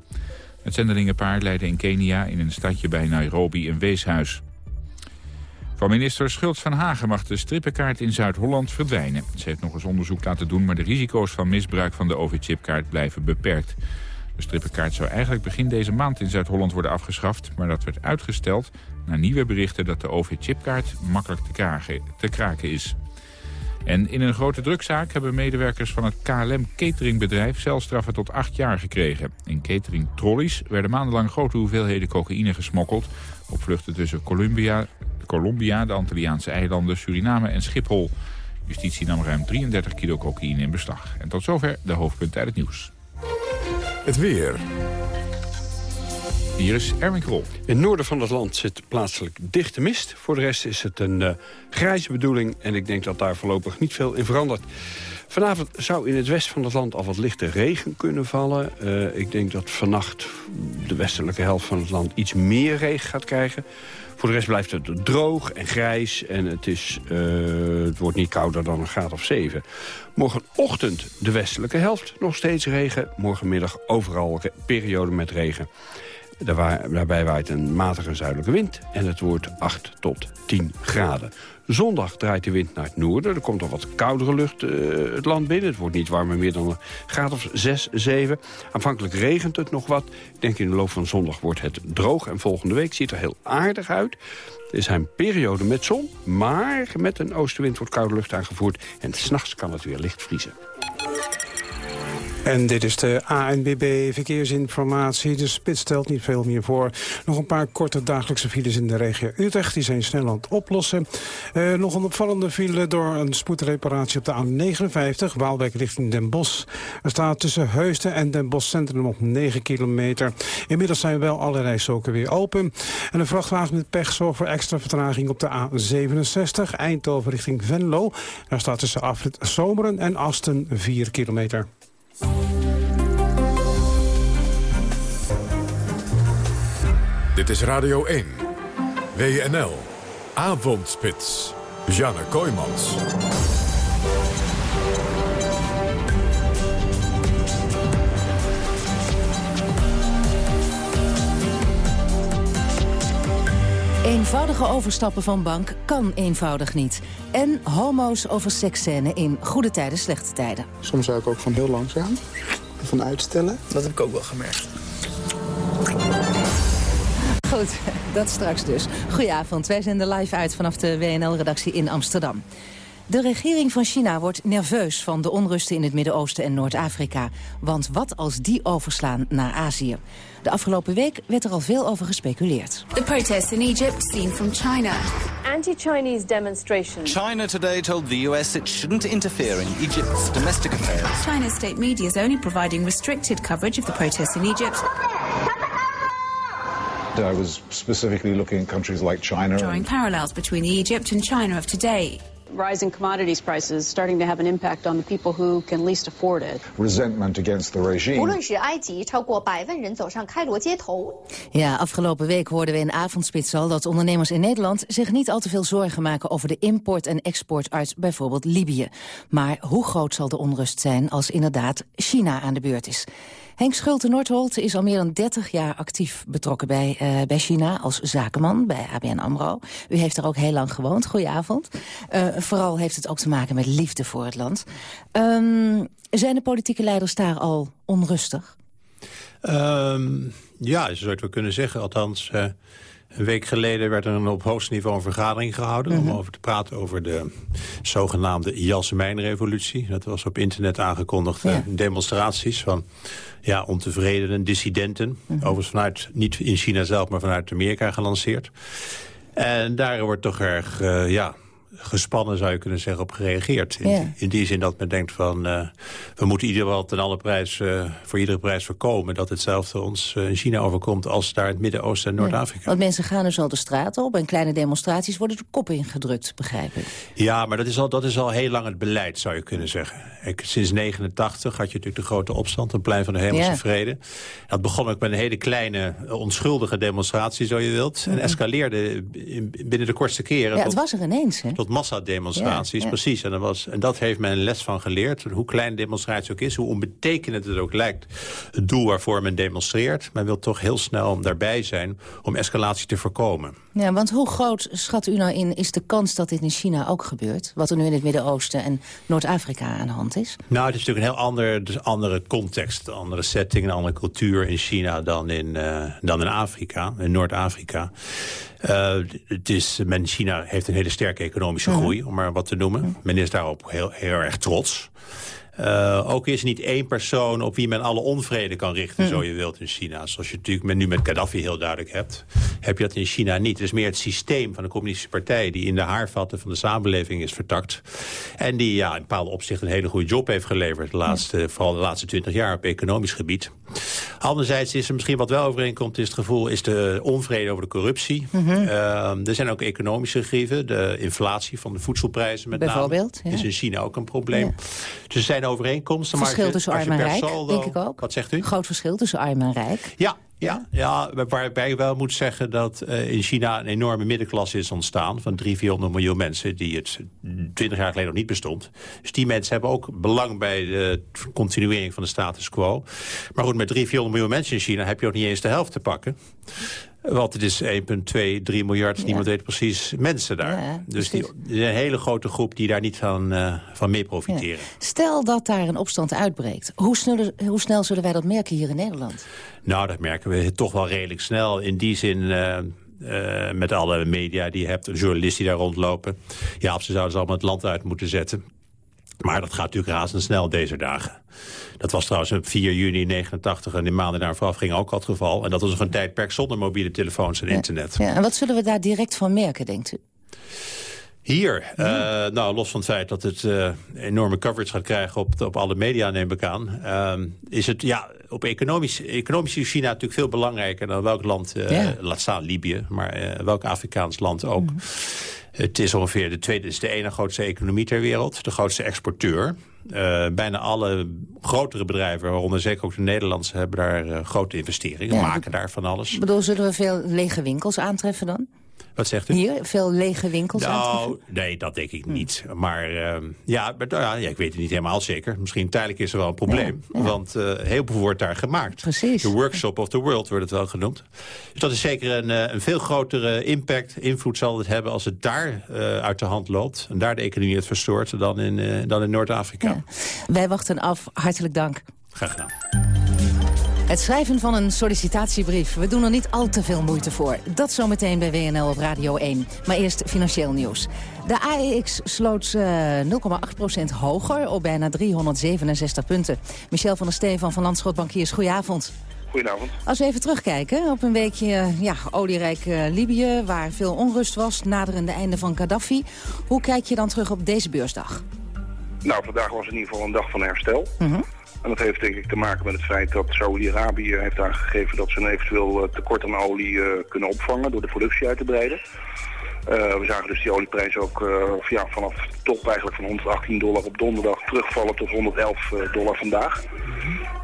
Speaker 4: Het zendelingenpaar leidde in Kenia in een stadje bij Nairobi een weeshuis. Van minister Schultz van Hagen mag de strippenkaart in Zuid-Holland verdwijnen. Ze heeft nog eens onderzoek laten doen, maar de risico's van misbruik van de OV-chipkaart blijven beperkt. De strippenkaart zou eigenlijk begin deze maand in Zuid-Holland worden afgeschaft... maar dat werd uitgesteld na nieuwe berichten dat de OV-chipkaart makkelijk te kraken, is. En in een grote drukzaak hebben medewerkers van het KLM cateringbedrijf celstraffen tot acht jaar gekregen. In catering trolleys werden maandenlang grote hoeveelheden cocaïne gesmokkeld op vluchten tussen Colombia, Colombia, de Antilliaanse eilanden, Suriname en Schiphol. Justitie nam ruim 33 kilo cocaïne in beslag. En tot zover de hoofdpunten uit het nieuws.
Speaker 28: Het weer.
Speaker 4: Hier is Erwin Krol.
Speaker 29: In het noorden van het land zit plaatselijk dichte mist. Voor de rest is het een uh, grijze bedoeling en ik denk dat daar voorlopig niet veel in verandert. Vanavond zou in het westen van het land al wat lichte regen kunnen vallen. Uh, ik denk dat vannacht de westelijke helft van het land iets meer regen gaat krijgen. Voor de rest blijft het droog en grijs en het, is, uh, het wordt niet kouder dan een graad of 7. Morgenochtend de westelijke helft, nog steeds regen. Morgenmiddag overal periode met regen. Daarbij waait een matige zuidelijke wind en het wordt 8 tot 10 graden. Zondag draait de wind naar het noorden. Er komt al wat koudere lucht uh, het land binnen. Het wordt niet warmer meer dan een graad of 6, 7. Aanvankelijk regent het nog wat. Ik denk in de loop van zondag wordt het droog. En volgende week ziet er heel aardig uit. Er zijn perioden met zon, maar met een oostenwind wordt koude lucht aangevoerd. En s'nachts kan het weer licht vriezen.
Speaker 5: En dit is de ANBB Verkeersinformatie. De spits stelt niet veel meer voor. Nog een paar korte dagelijkse files in de regio Utrecht. Die zijn snel aan het oplossen. Uh, nog een opvallende file door een spoedreparatie op de A59. Waalwijk richting Den Bosch. Er staat tussen Heusden en Den Bosch Centrum op 9 kilometer. Inmiddels zijn wel alle rijstroken weer open. En een vrachtwagen met pech zorgt voor extra vertraging op de A67. Eindhoven richting Venlo. Daar staat tussen afrit Zomeren en Asten 4 kilometer.
Speaker 28: Dit is Radio 1. WNL. Avondspits. Janne Kooijmans.
Speaker 21: Eenvoudige overstappen van bank kan eenvoudig niet. En homo's over seksscène in goede tijden, slechte tijden.
Speaker 30: Soms zou ik ook van heel langzaam, van uitstellen.
Speaker 31: Dat heb ik ook wel gemerkt.
Speaker 21: Goed, dat straks dus. Goedenavond, wij zenden live uit vanaf de WNL-redactie in Amsterdam. De regering van China wordt nerveus van de onrusten in het Midden-Oosten en Noord-Afrika. Want wat als die overslaan naar Azië? De afgelopen week werd er al veel over gespeculeerd.
Speaker 32: The protests in Egypt seen from China.
Speaker 33: Anti-Chinese demonstrations.
Speaker 19: China today told the US it shouldn't interfere in Egypt's domestic affairs.
Speaker 32: China's state media is only providing restricted coverage of the protests in Egypt.
Speaker 23: I was specifically looking at countries like China.
Speaker 32: Drawing parallels between the Egypt and China of today.
Speaker 33: Rising commodities prices starting to have an impact on the people who can least afford it.
Speaker 23: Resentment against the regime.
Speaker 33: 无论是埃及，超过百万人走上开罗街头。
Speaker 21: Ja, afgelopen week hoorden we in Avondspits al dat ondernemers in Nederland zich niet al te veel zorgen maken over de import en export uit bijvoorbeeld Libië. Maar hoe groot zal de onrust zijn als inderdaad China aan de beurt is? Henk Schulte-Nordholt is al meer dan 30 jaar actief betrokken bij, uh, bij China als zakenman bij ABN AMRO. U heeft er ook heel lang gewoond. Goedenavond. Uh, vooral heeft het ook te maken met liefde voor het land. Um, zijn de politieke leiders daar al onrustig?
Speaker 29: Um, ja, zo zou het wel kunnen zeggen. Althans, uh, Een week geleden werd er een op hoogst niveau een vergadering gehouden... om over te praten over de zogenaamde Jasmijnrevolutie. Dat was op internet aangekondigd. eh, Demonstraties van ja, ontevredenen, dissidenten. Overigens vanuit, niet in China zelf, maar vanuit Amerika gelanceerd. En daar wordt toch erg eh, ja, gespannen, zou je kunnen zeggen, op gereageerd. In,
Speaker 21: Ja.
Speaker 29: in die zin dat men denkt van... eh, we moeten ieder wel ten alle prijs, eh, voor iedere prijs voorkomen... dat hetzelfde ons eh, in China overkomt als daar in het Midden-Oosten en Noord-Afrika.
Speaker 21: Want mensen gaan dus al de straat op en kleine demonstraties worden de kop ingedrukt, begrijp ik.
Speaker 29: Ja, maar dat is, al, dat is al heel lang het beleid, zou je kunnen zeggen. Ik, sinds 89 had je natuurlijk de grote opstand, het plein van de Hemelse
Speaker 21: Ja.
Speaker 29: Vrede. Dat begon ook met een hele kleine, onschuldige demonstratie, zo je wilt. En escaleerde in- binnen de kortste keren
Speaker 21: Ja,
Speaker 29: tot,
Speaker 21: het was er ineens, hè?
Speaker 29: tot massademonstraties.
Speaker 21: Ja.
Speaker 29: Precies, en dat, was, en dat heeft men een les van geleerd. Hoe klein de demonstratie ook is, hoe onbetekenend het ook lijkt. Het doel waarvoor men demonstreert. Men wil toch heel snel daarbij zijn om escalatie te voorkomen.
Speaker 21: Ja, want hoe groot, schat u nou in, is de kans dat dit in China ook gebeurt? Wat er nu in het Midden-Oosten en Noord-Afrika aan de hand is?
Speaker 29: Nou, het is natuurlijk een heel ander, dus andere context, een andere setting, een andere cultuur in China dan in, eh, dan in Afrika, in Noord-Afrika. Eh, het is, men, China heeft een hele sterke economische groei, om maar wat te noemen. Men is daarop heel, heel erg trots. Eh, ook is er niet één persoon op wie men alle onvrede kan richten, zo je wilt, in China. Zoals je natuurlijk nu met Gaddafi heel duidelijk hebt, heb je dat in China niet. Het is meer het systeem van de communistische partij die in de haarvatten van de samenleving is vertakt. En die ja, in bepaalde opzichten een hele goede job heeft geleverd, de laatste, vooral de laatste twintig jaar op economisch gebied. Anderzijds is er misschien wat wel overeenkomt, is het gevoel, is de onvrede over de corruptie. Eh, er zijn ook economische grieven, de inflatie van de voedselprijzen met
Speaker 21: Bijvoorbeeld,
Speaker 29: name,
Speaker 21: ja.
Speaker 29: is in China ook een probleem. Dus er zijn overeenkomsten. maar
Speaker 21: Verschil
Speaker 29: je-
Speaker 21: tussen arm en rijk, denk ik ook.
Speaker 29: Wat zegt u?
Speaker 21: Groot verschil tussen arm en rijk.
Speaker 29: Ja, ja, ja, waarbij je wel moet zeggen dat eh, in China een enorme middenklasse is ontstaan... van 300, 400 miljoen mensen die het 20 jaar geleden nog niet bestond. Dus die mensen hebben ook belang bij de continuering van de status quo. Maar goed, met 300, 400 miljoen mensen in China heb je ook niet eens de helft te pakken. Want het is 1,2, 3 miljard, niemand weet precies, mensen daar. dus die, is een hele grote groep die daar niet van, eh, van mee profiteren.
Speaker 21: Stel dat daar een opstand uitbreekt. Hoe snel, hoe snel zullen wij dat merken hier in Nederland?
Speaker 29: Nou, dat merken we toch wel redelijk snel. In die zin... eh, eh, met alle media die je hebt, journalisten die daar rondlopen. Ja, of ze zouden ze allemaal het land uit moeten zetten. Maar dat gaat natuurlijk razendsnel deze dagen. Dat was trouwens op 4 juni 89 en de maanden daarvoor ging ook al het geval. En dat was nog een tijdperk zonder mobiele telefoons en internet.
Speaker 21: Ja, en wat zullen we daar direct van merken, denkt u?
Speaker 29: Hier, eh, nou, los van het feit dat het eh, enorme coverage gaat krijgen op, op alle media, neem ik aan, ehm, is het ja, op economisch, economisch is China natuurlijk veel belangrijker dan welk land, eh,
Speaker 21: Ja.
Speaker 29: laat staan Libië, maar eh, welk Afrikaans land ook. Het is ongeveer de tweede, het is de ene grootste economie ter wereld, de grootste exporteur. Eh, bijna alle grotere bedrijven, waaronder zeker ook de Nederlandse, hebben daar eh, grote investeringen,
Speaker 21: Ja.
Speaker 29: maken daar van alles.
Speaker 21: Ik bedoel, zullen we veel lege winkels aantreffen dan?
Speaker 29: Wat zegt u?
Speaker 21: Hier, veel lege winkels?
Speaker 29: Nou, nee, dat denk ik niet. Maar ehm, ja, maar, nou ja, ik weet het niet helemaal zeker. Misschien tijdelijk is er wel een probleem. Want eh, heel veel wordt daar gemaakt.
Speaker 21: Precies.
Speaker 29: De workshop of the world wordt het wel genoemd. Dus dat is zeker een, eh, een veel grotere impact, invloed zal het hebben... als het daar eh, uit de hand loopt en daar de economie het verstoort... dan in, dan in Noord-Afrika.
Speaker 21: Wij wachten af. Hartelijk dank.
Speaker 29: Graag gedaan.
Speaker 21: Het schrijven van een sollicitatiebrief. We doen er niet al te veel moeite voor. Dat zometeen bij WNL op Radio 1. Maar eerst financieel nieuws. De AEX sloot eh, 0,8% hoger op bijna 367 punten. Michel van der Steven van Landschot Bankiers, goedenavond.
Speaker 34: Goedenavond.
Speaker 21: Als we even terugkijken op een weekje eh, ja, olierijk eh, Libië... waar veel onrust was, naderende einde van Gaddafi. Hoe kijk je dan terug op deze beursdag?
Speaker 34: Nou, vandaag was in ieder geval een dag van herstel. En dat heeft denk ik te maken met het feit dat Saudi-Arabië heeft aangegeven dat ze een eventueel eh, tekort aan olie eh, kunnen opvangen door de productie uit te breiden. Eh, we zagen dus die olieprijs ook ja, vanaf de top eigenlijk van 118 dollar op donderdag terugvallen tot 111 dollar vandaag.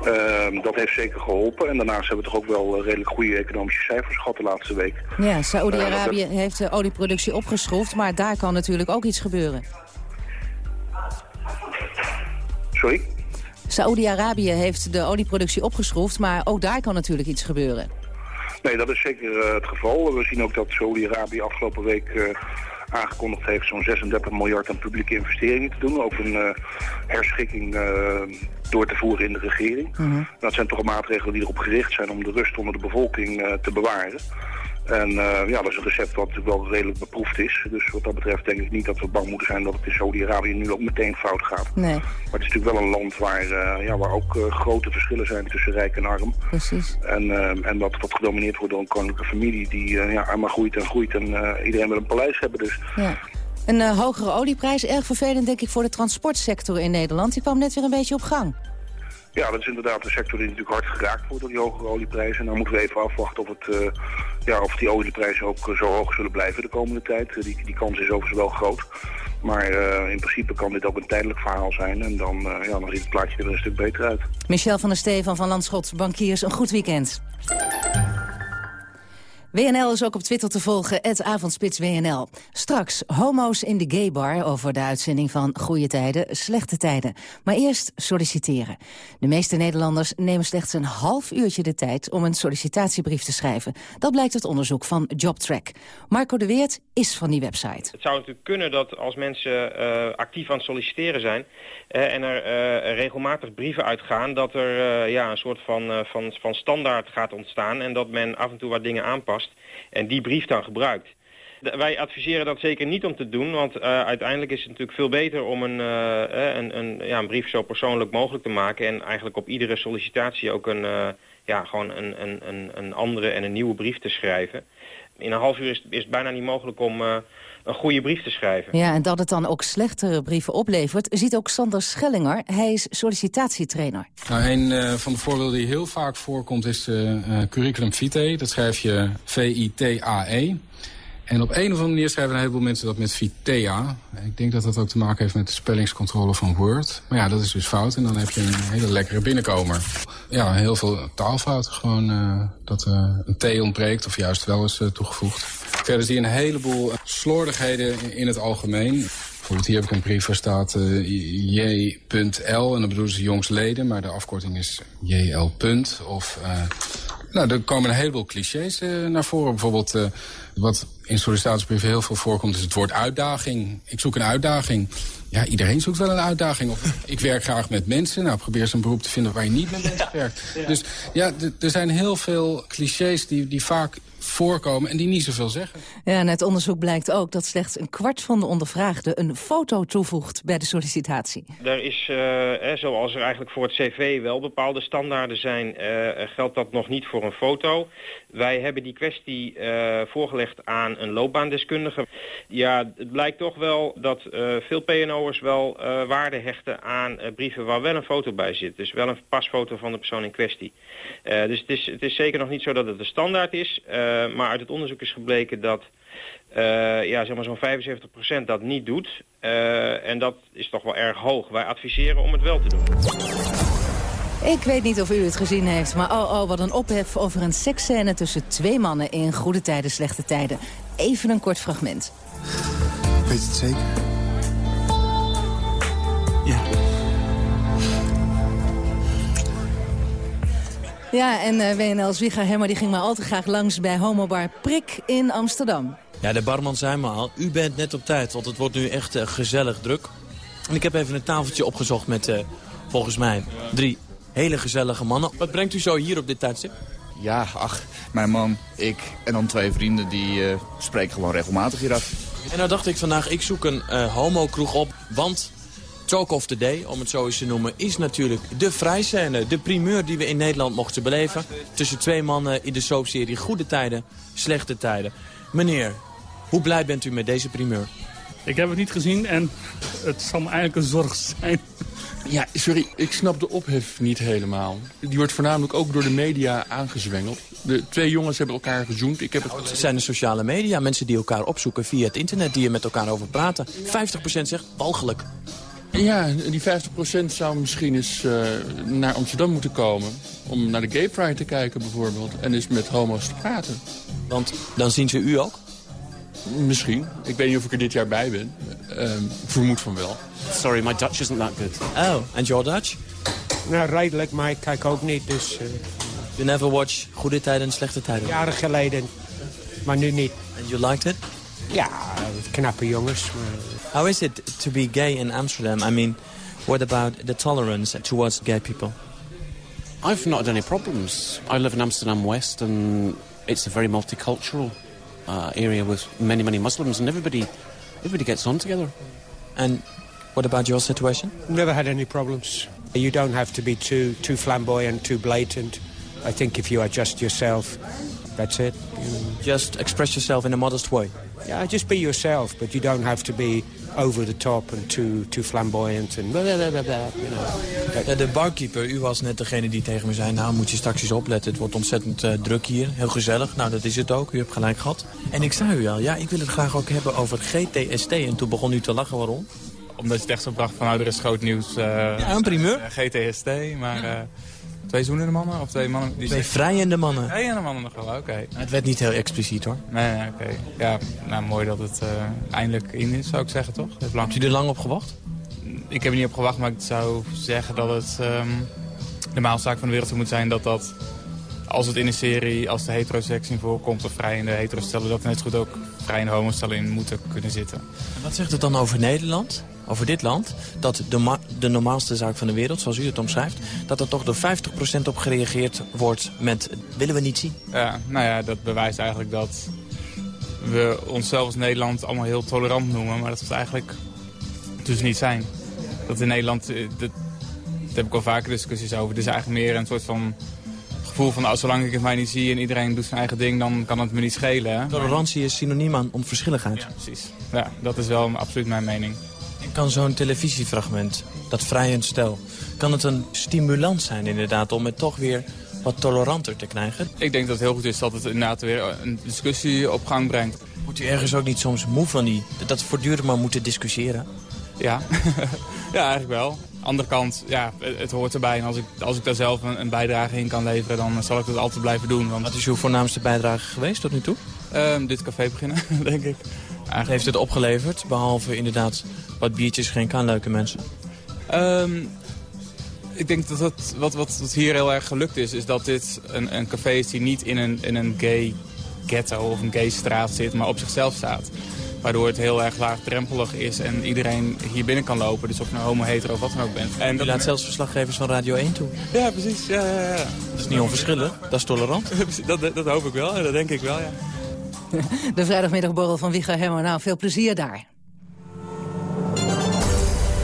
Speaker 34: Eh, dat heeft zeker geholpen. En daarnaast hebben we toch ook wel redelijk goede economische cijfers gehad de laatste week.
Speaker 21: Ja, Saoedi-Arabië
Speaker 34: dat-
Speaker 21: heeft de olieproductie opgeschroefd... maar daar kan natuurlijk ook iets gebeuren.
Speaker 34: Sorry?
Speaker 21: Saoedi-Arabië heeft de olieproductie opgeschroefd... maar ook daar kan natuurlijk iets gebeuren.
Speaker 34: Nee, dat is zeker eh, het geval. We zien ook dat Saudi-Arabië afgelopen week eh, aangekondigd heeft zo'n 36 miljard aan publieke investeringen te doen. Ook een eh, herschikking eh, door te voeren in de regering. Dat zijn toch maatregelen die erop gericht zijn om de rust onder de bevolking eh, te bewaren. En uh, ja, dat is een recept wat wel redelijk beproefd is. Dus wat dat betreft denk ik niet dat we bang moeten zijn dat het in Saudi-Arabië nu ook meteen fout gaat.
Speaker 21: Nee.
Speaker 34: Maar het is natuurlijk wel een land waar, uh, ja, waar ook uh, grote verschillen zijn tussen rijk en arm.
Speaker 21: Precies.
Speaker 34: En, en wat, wat gedomineerd wordt door een koninklijke familie die ja, maar groeit en groeit. En iedereen wil een paleis hebben dus.
Speaker 21: Ja. Een hogere olieprijs, erg vervelend denk ik voor de transportsector in Nederland. Die kwam net weer een beetje op gang.
Speaker 34: Ja, dat is inderdaad een sector die natuurlijk hard geraakt wordt door die hogere olieprijzen. En dan moeten we even afwachten of, het, uh, ja, of die olieprijzen ook zo hoog zullen blijven de komende tijd. Die, die kans is overigens wel groot. Maar uh, in principe kan dit ook een tijdelijk verhaal zijn. En dan, ja, dan ziet het plaatje er een stuk beter uit.
Speaker 21: Michel van der Steven van Landschot Bankiers, een goed weekend. WNL is ook op Twitter te volgen, het avondspits WNL. Straks homo's in de gaybar over de uitzending van Goede Tijden, Slechte Tijden. Maar eerst solliciteren. De meeste Nederlanders nemen slechts een half uurtje de tijd om een sollicitatiebrief te schrijven. Dat blijkt uit onderzoek van JobTrack. Marco de Weert is van die website.
Speaker 35: Het zou natuurlijk kunnen dat als mensen uh, actief aan het solliciteren zijn uh, en er uh, regelmatig brieven uitgaan, dat er ja, een soort van, van, van standaard gaat ontstaan en dat men af en toe wat dingen aanpast en die brief dan gebruikt. wij adviseren dat zeker niet om te doen, want uh, uiteindelijk is het natuurlijk veel beter om een, uh, een, een, ja, een, brief zo persoonlijk mogelijk te maken en eigenlijk op iedere sollicitatie ook een, ja, gewoon een, een, een, andere en een nieuwe brief te schrijven. In een half uur is, is het bijna niet mogelijk om een goede brief te schrijven.
Speaker 21: Ja, en dat het dan ook slechtere brieven oplevert... ziet ook Sander Schellinger. Hij is sollicitatietrainer.
Speaker 36: Nou, een uh, van de voorbeelden die heel vaak voorkomt is de uh, curriculum vitae. Dat schrijf je V-I-T-A-E. En op een of andere manier schrijven een heleboel mensen dat met Vitea. Ik denk dat dat ook te maken heeft met de spellingscontrole van Word. Maar ja, dat is dus fout en dan heb je een hele lekkere binnenkomer. Ja, heel veel taalfouten. Gewoon uh, dat uh, een T ontbreekt of juist wel is uh, toegevoegd. Verder zie je een heleboel slordigheden in het algemeen. Bijvoorbeeld hier heb ik een brief waar staat J.L. En dan bedoelen ze jongsleden, maar de afkorting is JL. Of, nou, er komen een heleboel clichés naar voren. Bijvoorbeeld wat in sollicitatiebrieven heel veel voorkomt is het woord uitdaging. Ik zoek een uitdaging. Ja, iedereen zoekt wel een uitdaging. Of ik werk graag met mensen. Nou, probeer eens een beroep te vinden waar je niet met mensen werkt. Dus ja, er zijn heel veel clichés die, die vaak voorkomen en die niet zoveel zeggen.
Speaker 21: Ja, en uit onderzoek blijkt ook dat slechts een kwart van de ondervraagden een foto toevoegt bij de sollicitatie.
Speaker 35: Er is, uh, zoals er eigenlijk voor het cv wel bepaalde standaarden zijn, uh, geldt dat nog niet voor een foto. Wij hebben die kwestie uh, voorgelegd aan een loopbaandeskundige. Ja, het blijkt toch wel dat veel PNO'ers wel waarde hechten aan brieven waar wel een foto bij zit. Dus wel een pasfoto van de persoon in kwestie. dus het is, het is zeker nog niet zo dat het de standaard is... Uh, maar uit het onderzoek is gebleken dat uh, ja, zeg maar zo'n 75% dat niet doet. Uh, en dat is toch wel erg hoog. Wij adviseren om het wel te doen.
Speaker 21: Ik weet niet of u het gezien heeft, maar oh, oh wat een ophef over een seksscène tussen twee mannen in goede tijden, slechte tijden. Even een kort fragment.
Speaker 37: Weet je het zeker?
Speaker 21: Ja. Ja, en uh, WNL Zwiga Hemmer die ging maar al te graag langs bij homobar Prik in Amsterdam.
Speaker 38: Ja, de barman zei maar al, u bent net op tijd, want het wordt nu echt uh, gezellig druk. En ik heb even een tafeltje opgezocht met, uh, volgens mij, drie hele gezellige mannen. Wat brengt u zo hier op dit tijdstip?
Speaker 39: Ja, ach, mijn man, ik en dan twee vrienden, die spreken gewoon regelmatig hier af.
Speaker 38: En nou dacht ik vandaag, ik zoek een homo-kroeg op, want Talk of the Day, om het zo eens te noemen, is natuurlijk de vrijscène. De primeur die we in Nederland mochten beleven. Tussen twee mannen in de soapserie Goede Tijden, Slechte Tijden. Meneer, hoe blij bent u met deze primeur?
Speaker 40: Ik heb het niet gezien en het zal me eigenlijk een zorg zijn.
Speaker 41: Ja, sorry, ik snap de ophef niet helemaal. Die wordt voornamelijk ook door de media aangezwengeld. De twee jongens hebben elkaar gezoend. Ik heb het...
Speaker 38: het zijn de sociale media, mensen die elkaar opzoeken via het internet... die er met elkaar over praten. 50% zegt walgelijk.
Speaker 41: Ja, die 50% zou misschien eens uh, naar Amsterdam moeten komen... om naar de Gay Pride te kijken bijvoorbeeld. En eens met homo's te praten.
Speaker 38: Want dan zien ze u ook?
Speaker 41: Misschien. Ik weet niet of ik er dit jaar bij ben. Uh, vermoed van wel.
Speaker 38: Sorry, my Dutch isn't that good. Oh, and your Dutch?
Speaker 42: Nou, redelijk, maar ik kijk ook niet, dus... Uh...
Speaker 38: You never watch goede tijden en slechte tijden?
Speaker 42: Jaren geleden, maar nu niet.
Speaker 38: And you liked it?
Speaker 42: Ja, knappe jongens. Maar...
Speaker 38: How is it to be gay in Amsterdam? I mean, what about the tolerance towards gay people?
Speaker 43: I've not had any problems. I live in Amsterdam West and
Speaker 44: it's a very multicultural uh, area with many, many Muslims, and everybody, everybody gets on together.
Speaker 38: And what about your situation?
Speaker 42: Never had any problems. You don't have to be too too flamboyant, too blatant. I think if you adjust yourself, that's it.
Speaker 38: Just express yourself in a modest way.
Speaker 42: Yeah, just be yourself, but you don't have to be over the top and too too flamboyant and blah, blah, blah, blah, you know.
Speaker 38: Ja, de barkeeper, u was net degene die tegen me zei... nou, moet je straks eens opletten, het wordt ontzettend uh, druk hier. Heel gezellig. Nou, dat is het ook. U hebt gelijk gehad. En ik zei u al, ja, ik wil het graag ook hebben over GTST. En toen begon u te lachen, waarom?
Speaker 45: Omdat je het echt zo bracht van, nou, er is groot nieuws. Uh,
Speaker 38: ja, een primeur.
Speaker 45: Uh, GTST, maar... Ja. Twee zoenende mannen? Of twee mannen?
Speaker 38: Die twee vrijende mannen?
Speaker 45: Vrijende mannen nog wel, oké. Okay.
Speaker 38: Het werd niet heel expliciet hoor.
Speaker 45: Nee, nee oké. Okay. Ja, nou mooi dat het uh, eindelijk in is, zou ik zeggen toch?
Speaker 38: Heeft lang... Hebt u er lang op gewacht?
Speaker 45: Ik heb er niet op gewacht, maar ik zou zeggen dat het um, de maalzaak van de wereld zou moeten zijn dat dat... Als het in een serie, als de heteroseks in voorkomt of vrijende heterostellen... dat er net zo goed ook vrijende homostellen in moeten kunnen zitten.
Speaker 38: En wat zegt het dan over Nederland? Over dit land... dat de, de normaalste zaak van de wereld, zoals u het omschrijft... dat er toch door 50% op gereageerd wordt met willen we niet zien?
Speaker 45: Ja, nou ja, dat bewijst eigenlijk dat we onszelf als Nederland allemaal heel tolerant noemen... maar dat we het eigenlijk dus niet zijn. Dat in Nederland, dat, daar heb ik al vaker discussies over... het is eigenlijk meer een soort van gevoel van... Nou, zolang ik het mij niet zie en iedereen doet zijn eigen ding... dan kan het me niet schelen. Hè?
Speaker 38: Tolerantie is synoniem aan onverschilligheid.
Speaker 45: Ja, precies. Ja, dat is wel absoluut mijn mening.
Speaker 38: Kan zo'n televisiefragment, dat vrijend stel, kan het een stimulans zijn inderdaad om het toch weer wat toleranter te krijgen?
Speaker 45: Ik denk dat het heel goed is dat het inderdaad weer een discussie op gang brengt.
Speaker 38: Moet u ergens ook niet soms moe van die, dat voortdurend maar moeten discussiëren?
Speaker 45: Ja, ja eigenlijk wel. Andere kant, ja, het, hoort erbij. En als ik, als ik daar zelf een, een, bijdrage in kan leveren, dan zal ik dat altijd blijven doen. Want...
Speaker 38: Wat is uw voornaamste bijdrage geweest tot nu toe?
Speaker 45: Um, dit café beginnen, denk ik.
Speaker 38: Eigenlijk... Heeft het opgeleverd, behalve inderdaad wat biertjes geen aan leuke mensen?
Speaker 45: Um, ik denk dat het, wat, wat, wat hier heel erg gelukt is, is dat dit een, een café is die niet in een, in een gay ghetto of een gay straat zit, maar op zichzelf staat. Waardoor het heel erg laagdrempelig is en iedereen hier binnen kan lopen. Dus of je nou homo, hetero of wat dan ook bent.
Speaker 38: En dat laat zelfs verslaggevers van Radio 1 toe.
Speaker 45: Ja, precies. Ja, ja, ja.
Speaker 38: Dat is niet onverschillig, dat is tolerant.
Speaker 45: dat, dat hoop ik wel, dat denk ik wel, ja.
Speaker 21: De vrijdagmiddagborrel van Wieger Hemmer. Nou, veel plezier daar.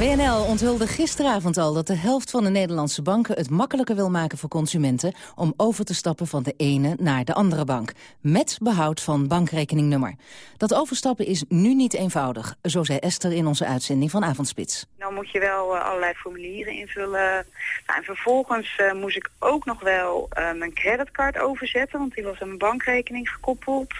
Speaker 21: WNL onthulde gisteravond al dat de helft van de Nederlandse banken het makkelijker wil maken voor consumenten om over te stappen van de ene naar de andere bank. Met behoud van bankrekeningnummer. Dat overstappen is nu niet eenvoudig, zo zei Esther in onze uitzending van Avondspits.
Speaker 46: Nou moet je wel uh, allerlei formulieren invullen. Nou, en vervolgens uh, moest ik ook nog wel uh, mijn creditcard overzetten, want die was aan mijn bankrekening gekoppeld.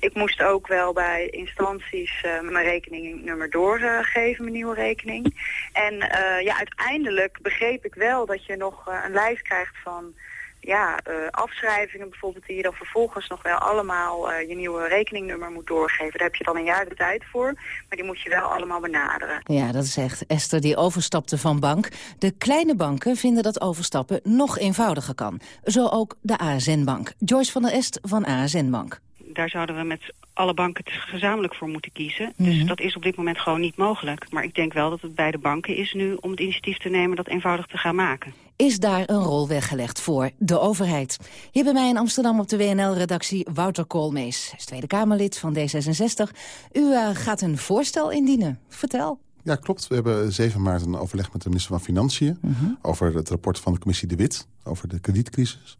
Speaker 46: Ik moest ook wel bij instanties mijn rekeningnummer doorgeven, mijn nieuwe rekening. En uh, ja, uiteindelijk begreep ik wel dat je nog uh, een lijst krijgt van ja, afschrijvingen bijvoorbeeld... die je dan vervolgens nog wel allemaal je nieuwe rekeningnummer moet doorgeven. Daar heb je dan een jaar de tijd voor, maar die moet je wel allemaal benaderen.
Speaker 21: Ja, dat is echt Esther die overstapte van bank. De kleine banken vinden dat overstappen nog eenvoudiger kan. Zo ook de ASN-bank. Joyce van der Est van ASN-bank
Speaker 47: daar zouden we met alle banken gezamenlijk voor moeten kiezen. Mm -hmm. Dus dat is op dit moment gewoon niet mogelijk. Maar ik denk wel dat het bij de banken is nu om het initiatief te nemen dat eenvoudig te gaan maken.
Speaker 21: Is daar een rol weggelegd voor de overheid? Hier bij mij in Amsterdam op de WNL-redactie Wouter Koolmees. Hij is Tweede Kamerlid van D66. U uh, gaat een voorstel indienen. Vertel.
Speaker 30: Ja, klopt. We hebben 7 maart een overleg met de minister van Financiën... Mm -hmm. over het rapport van de commissie De Wit, over de kredietcrisis.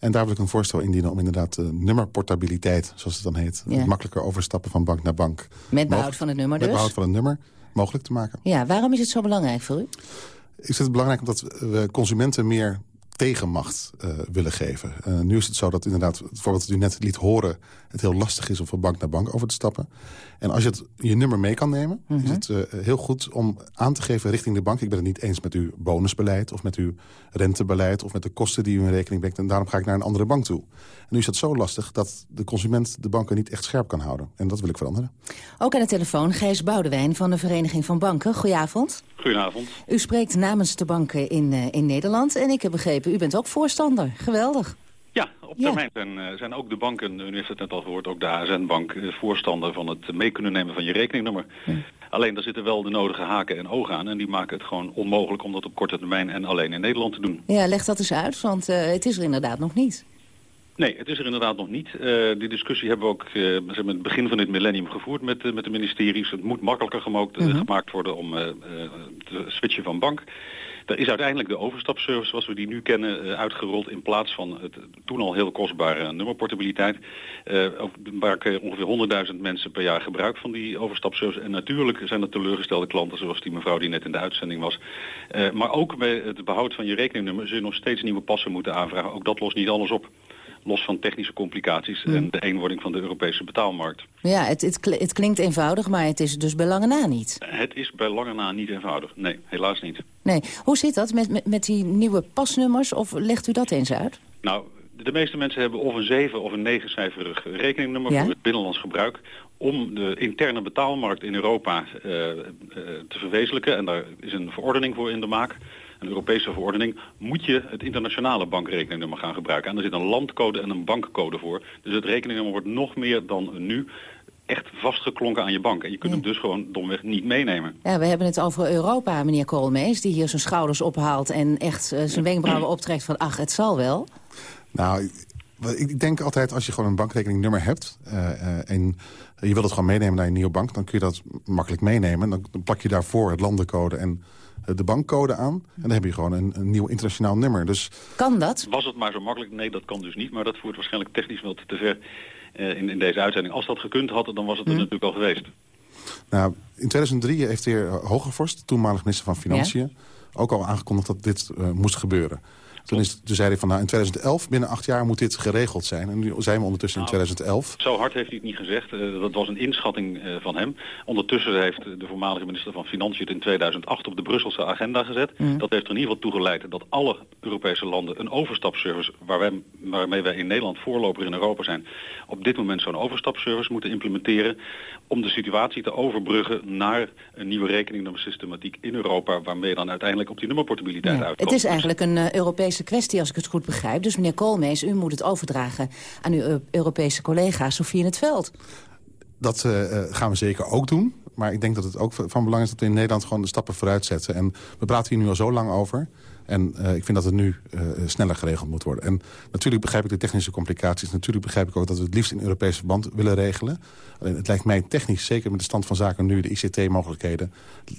Speaker 30: En daar wil ik een voorstel indienen om inderdaad uh, nummerportabiliteit, zoals het dan heet... Ja. makkelijker overstappen van bank naar bank.
Speaker 21: Met behoud van het nummer dus?
Speaker 30: Met behoud van het nummer, mogelijk te maken.
Speaker 21: Ja, waarom is het zo belangrijk voor u?
Speaker 30: Ik vind het belangrijk omdat we consumenten meer tegenmacht uh, willen geven. Uh, nu is het zo dat inderdaad, het voorbeeld dat u net liet horen... het heel lastig is om van bank naar bank over te stappen. En als je het, je nummer mee kan nemen, mm -hmm. is het uh, heel goed om aan te geven richting de bank... ik ben het niet eens met uw bonusbeleid of met uw rentebeleid... of met de kosten die u in rekening brengt... en daarom ga ik naar een andere bank toe. En nu is dat zo lastig dat de consument de banken niet echt scherp kan houden. En dat wil ik veranderen.
Speaker 21: Ook aan de telefoon Gijs Boudewijn van de Vereniging van Banken. Goedenavond.
Speaker 48: Goedenavond.
Speaker 21: U spreekt namens de banken in, uh, in Nederland. En ik heb begrepen, u bent ook voorstander. Geweldig.
Speaker 48: Ja, op termijn ja. zijn, uh, zijn ook de banken, u heeft het net al gehoord, ook de ASN-bank uh, voorstander van het mee kunnen nemen van je rekeningnummer. Alleen daar zitten wel de nodige haken en ogen aan en die maken het gewoon onmogelijk om dat op korte termijn en alleen in Nederland te doen.
Speaker 21: Ja, leg dat eens uit, want uh, het is er inderdaad nog niet.
Speaker 38: Nee, het is er inderdaad nog niet. Uh, die discussie hebben we ook uh, we hebben het begin van dit millennium gevoerd met, uh, met de ministeries. Het moet makkelijker gemaakt, -hmm. gemaakt worden om te switchen van bank. Er is uiteindelijk de overstapservice zoals we die nu kennen uitgerold in plaats van het toen al heel kostbare nummerportabiliteit. maken ongeveer 100.000 mensen per jaar gebruik van die overstapservice. En natuurlijk zijn er teleurgestelde klanten zoals die mevrouw die net in de uitzending was. maar ook bij het behoud van je rekeningnummer zul je nog steeds nieuwe passen moeten aanvragen. Ook dat lost niet alles op los van technische complicaties en de eenwording van de Europese betaalmarkt.
Speaker 21: Ja, het, het, het, klinkt eenvoudig, maar het is dus bij lange na niet.
Speaker 38: Het is bij lange na niet eenvoudig. Nee, helaas niet.
Speaker 21: Nee. Hoe zit dat met, met, met die nieuwe pasnummers? Of legt u dat eens uit?
Speaker 38: Nou, de meeste mensen hebben of een zeven of een negencijferig rekeningnummer voor het binnenlands gebruik om de interne betaalmarkt in Europa uh, uh, te verwezenlijken. En daar is een verordening voor in de maak een Europese verordening, moet je het internationale bankrekeningnummer gaan gebruiken. En er zit een landcode en een bankcode voor. Dus het rekeningnummer wordt nog meer dan nu echt vastgeklonken aan je bank. En je kunt hem dus gewoon domweg niet meenemen.
Speaker 21: Ja, we hebben het over Europa, meneer Koolmees... die hier zijn schouders ophaalt en echt uh, zijn wenkbrauwen optrekt van... ach, het zal wel.
Speaker 30: Nou, ik denk altijd als je gewoon een bankrekeningnummer hebt... Uh, uh, en je wilt het gewoon meenemen naar je nieuwe bank... dan kun je dat makkelijk meenemen. Dan, dan plak je daarvoor het landencode en de bankcode aan. En dan heb je gewoon een, een nieuw internationaal nummer. Dus...
Speaker 21: Kan dat?
Speaker 38: Was het maar zo makkelijk? Nee, dat kan dus niet. Maar dat voert waarschijnlijk technisch wel te ver uh, in, in deze uitzending. Als dat gekund had, dan was het er mhm. natuurlijk al geweest.
Speaker 30: Nou, in 2003 heeft de heer Hogevorst, toenmalig minister van Financiën... ook al aangekondigd dat dit uh, moest gebeuren. Toen, is, toen zei hij van, nou, in 2011, binnen acht jaar moet dit geregeld zijn. En nu zijn we ondertussen
Speaker 38: nou,
Speaker 30: in 2011.
Speaker 38: Zo hard heeft hij het niet gezegd. Uh, dat was een inschatting uh, van hem. Ondertussen heeft de voormalige minister van Financiën het in 2008 op de Brusselse agenda gezet. Mm. Dat heeft er in ieder geval toe geleid dat alle Europese landen een overstapservice, waar wij, waarmee wij in Nederland voorloper in Europa zijn, op dit moment zo'n overstapservice moeten implementeren om de situatie te overbruggen naar een nieuwe rekeningnummersystematiek in Europa, waarmee dan uiteindelijk op die nummerportabiliteit ja, uitkomt.
Speaker 21: Het is eigenlijk een uh, Europese kwestie, als ik het goed begrijp. Dus meneer Koolmees, u moet het overdragen aan uw Europese collega Sofie in het Veld.
Speaker 30: Dat uh, gaan we zeker ook doen. Maar ik denk dat het ook van belang is dat we in Nederland gewoon de stappen vooruit zetten. En we praten hier nu al zo lang over. En uh, ik vind dat het nu uh, sneller geregeld moet worden. En natuurlijk begrijp ik de technische complicaties. Natuurlijk begrijp ik ook dat we het liefst in Europese verband willen regelen. Alleen het lijkt mij technisch, zeker met de stand van zaken nu... de ICT-mogelijkheden,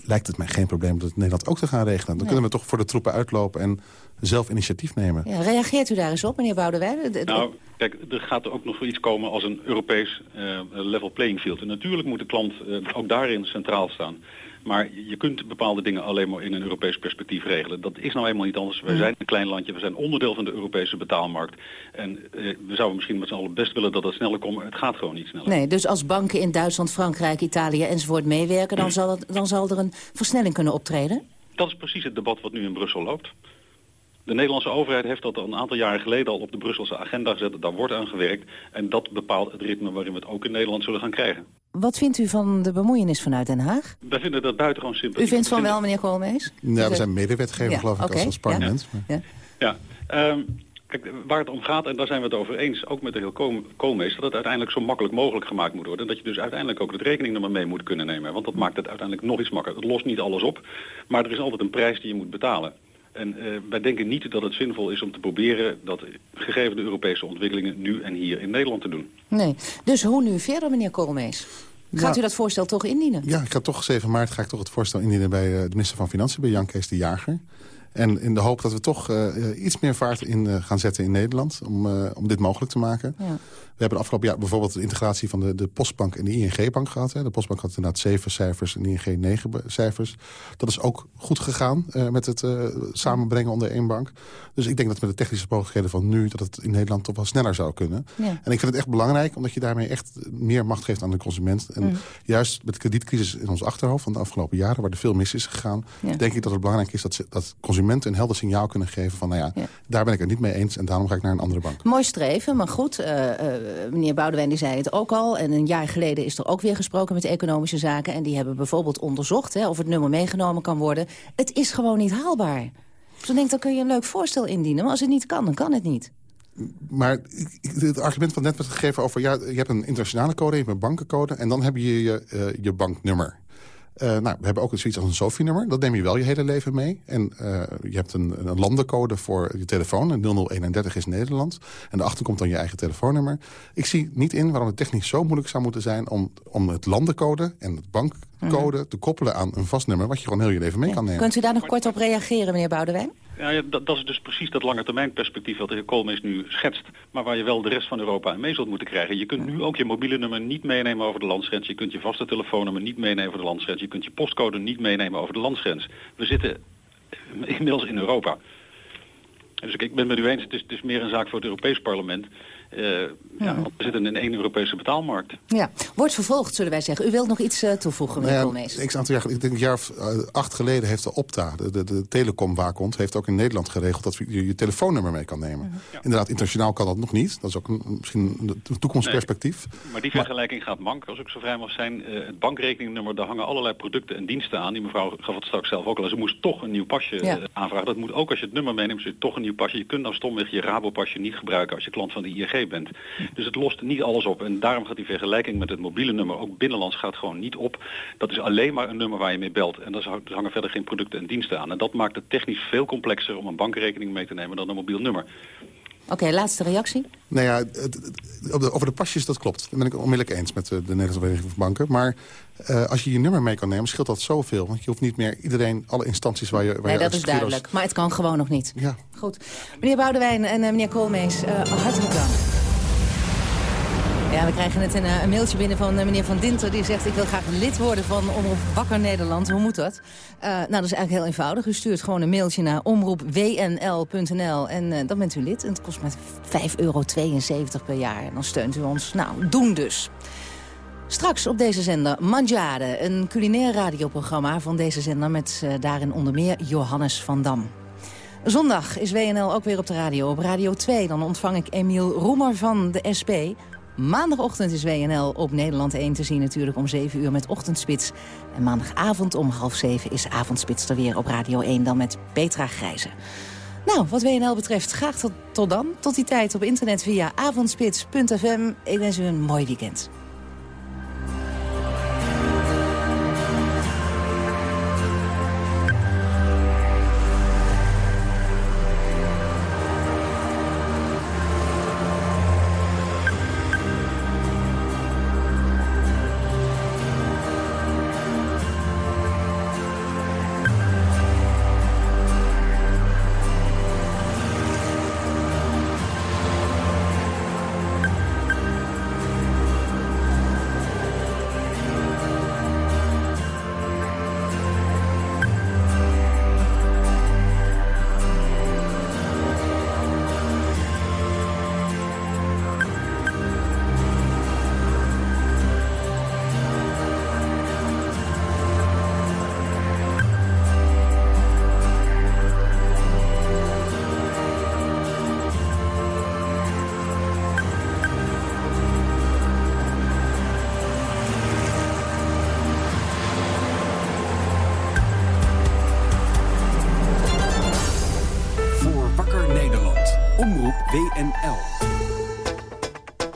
Speaker 30: lijkt het mij geen probleem... dat het Nederland ook te gaan regelen. Dan nee. kunnen we toch voor de troepen uitlopen en zelf initiatief nemen.
Speaker 21: Ja, reageert u daar eens op, meneer Boudewijn?
Speaker 38: Nou, kijk, er gaat er ook nog voor iets komen als een Europees uh, level playing field. En natuurlijk moet de klant uh, ook daarin centraal staan. Maar je kunt bepaalde dingen alleen maar in een Europees perspectief regelen. Dat is nou eenmaal niet anders. Wij zijn een klein landje, we zijn onderdeel van de Europese betaalmarkt. En uh, we zouden misschien met z'n allen best willen dat het sneller komt, maar het gaat gewoon niet sneller.
Speaker 21: Nee, dus als banken in Duitsland, Frankrijk, Italië enzovoort meewerken... dan zal, het, dan zal er een versnelling kunnen optreden?
Speaker 38: Dat is precies het debat wat nu in Brussel loopt. De Nederlandse overheid heeft dat een aantal jaren geleden al op de Brusselse agenda gezet. Daar wordt aan gewerkt. En dat bepaalt het ritme waarin we het ook in Nederland zullen gaan krijgen.
Speaker 21: Wat vindt u van de bemoeienis vanuit Den Haag?
Speaker 38: Wij vinden dat buitengewoon simpel.
Speaker 21: U vindt van wel, meneer Koolmees?
Speaker 30: Ja, we zijn medewetgever, ja, geloof ik, okay. als, parlement.
Speaker 38: Ja, ja. ja um, Kijk, waar het om gaat, en daar zijn we het over eens, ook met de heer Koolmees, dat het uiteindelijk zo makkelijk mogelijk gemaakt moet worden. En dat je dus uiteindelijk ook het rekeningnummer mee moet kunnen nemen. Want dat maakt het uiteindelijk nog iets makkelijker. Het lost niet alles op, maar er is altijd een prijs die je moet betalen. En uh, wij denken niet dat het zinvol is om te proberen dat gegeven de Europese ontwikkelingen nu en hier in Nederland te doen.
Speaker 21: Nee, dus hoe nu verder meneer Koolmees? Gaat ja. u dat voorstel toch indienen?
Speaker 30: Ja, ik ga toch 7 maart ga ik toch het voorstel indienen bij uh, de minister van Financiën, bij Jan Kees de Jager. En in de hoop dat we toch uh, iets meer vaart in uh, gaan zetten in Nederland... om, uh, om dit mogelijk te maken. Ja. We hebben afgelopen jaar bijvoorbeeld de integratie van de, de Postbank en de ING-bank gehad. Hè. De Postbank had inderdaad zeven cijfers en de ING negen cijfers. Dat is ook goed gegaan met het samenbrengen onder één bank. Dus ik denk dat met de technische mogelijkheden van nu... dat het in Nederland toch wel sneller zou kunnen. Ja. En ik vind het echt belangrijk, omdat je daarmee echt meer macht geeft aan de consument. En mm. juist met de kredietcrisis in ons achterhoofd van de afgelopen jaren... waar er veel mis is gegaan, ja. denk ik dat het belangrijk is... dat, dat consumenten een helder signaal kunnen geven van... nou ja, ja, daar ben ik het niet mee eens en daarom ga ik naar een andere bank.
Speaker 21: Mooi streven, maar goed, uh, uh, meneer Boudewijn die zei het ook al... en een jaar geleden is er ook weer gesproken met economische zaken... en die hebben bijvoorbeeld onderzocht hè, of het nummer meegenomen kan worden. Het is gewoon niet haalbaar. Dus dan denk ik, dan kun je een leuk voorstel indienen. Maar als het niet kan, dan kan het niet.
Speaker 30: Maar het argument van net werd gegeven over... ja, je hebt een internationale code, je hebt een bankencode... en dan heb je je, uh, je banknummer. Uh, nou, we hebben ook zoiets als een SOFI-nummer. Dat neem je wel je hele leven mee. En uh, je hebt een, een, landencode voor je telefoon. En 0031 is Nederland. En daarachter komt dan je eigen telefoonnummer. Ik zie niet in waarom het technisch zo moeilijk zou moeten zijn... om, om het landencode en het bankcode mm. te koppelen aan een vast nummer... wat je gewoon heel je leven mee kan nemen.
Speaker 21: Kunt u daar nog kort op reageren, meneer Boudewijn?
Speaker 48: Ja, dat, dat, is dus precies dat lange termijn perspectief wat de heer Koolmees nu schetst. Maar waar je wel de rest van Europa mee zult moeten krijgen. Je kunt nu ook je mobiele nummer niet meenemen over de landsgrens. Je kunt je vaste telefoonnummer niet meenemen over de landsgrens. Je kunt je postcode niet meenemen over de landsgrens. We zitten inmiddels in Europa. Dus ik, ik ben met u eens, het is, het is meer een zaak voor het Europees parlement. Uh, ja. we zitten in één Europese betaalmarkt.
Speaker 21: Ja, wordt vervolgd, zullen wij zeggen. U wilt nog iets uh, toevoegen, meneer nou ja,
Speaker 30: Ik, aantal jaar, ik denk een jaar of uh, acht geleden heeft de Opta, de, de, de telecomwaakhond... heeft ook in Nederland geregeld dat je je telefoonnummer mee kan nemen. Mhm. Ja. Inderdaad, internationaal kan dat nog niet. Dat is ook een, misschien een toekomstperspectief.
Speaker 48: Nee, maar die vergelijking gaat mank, als ik zo vrij mag zijn. het bankrekeningnummer, daar hangen allerlei producten en diensten aan. Die mevrouw gaf het straks zelf ook al. Ze moest toch een nieuw pasje ja. aanvragen. Dat moet ook als je het nummer meeneemt, je toch een nieuw pasje. Je kunt nou stomweg je Rabopasje niet gebruiken als je klant van de ING bent. Dus het lost niet alles op. En daarom gaat die vergelijking met het mobiele nummer, ook binnenlands, gaat gewoon niet op. Dat is alleen maar een nummer waar je mee belt. En daar hangen verder geen producten en diensten aan. En dat maakt het technisch veel complexer om een bankrekening mee te nemen dan een mobiel nummer.
Speaker 21: Oké, laatste reactie.
Speaker 30: Nou ja, over de pasjes, dat klopt. Dat ben ik onmiddellijk eens met de Nederlandse Vereniging van Banken. Maar uh, als je je nummer mee kan nemen, scheelt dat zoveel. Want je hoeft niet meer iedereen, alle instanties waar je... Waar
Speaker 21: nee,
Speaker 30: je
Speaker 21: dat is duidelijk. Maar het kan gewoon nog niet.
Speaker 30: Ja.
Speaker 21: Goed. Meneer Boudewijn en uh, meneer Koolmees, uh, hartelijk dank. Ja, we krijgen net een, een mailtje binnen van meneer Van Dinter. Die zegt, ik wil graag lid worden van Omroep Wakker Nederland. Hoe moet dat? Nou, dat is eigenlijk heel eenvoudig. U stuurt gewoon een mailtje naar omroepwnl.nl en dan bent u lid. En het kost maar 5,72 euro per jaar. En dan steunt u ons. Nou, doen dus. Straks op deze zender Mangiade, een culinair radioprogramma van deze zender... met uh, daarin onder meer Johannes van Dam. Zondag is WNL ook weer op de radio, op Radio 2. Dan ontvang ik Emiel Roemer van de SP... Maandagochtend is WNL op Nederland 1 te zien natuurlijk om 7 uur met Ochtendspits. En maandagavond om half 7 is Avondspits er weer op Radio 1 dan met Petra Grijze. Nou, wat WNL betreft, graag tot, tot dan. Tot die tijd op internet via avondspits.fm. Ik wens u een mooi weekend.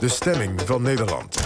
Speaker 28: De stemming van Nederland.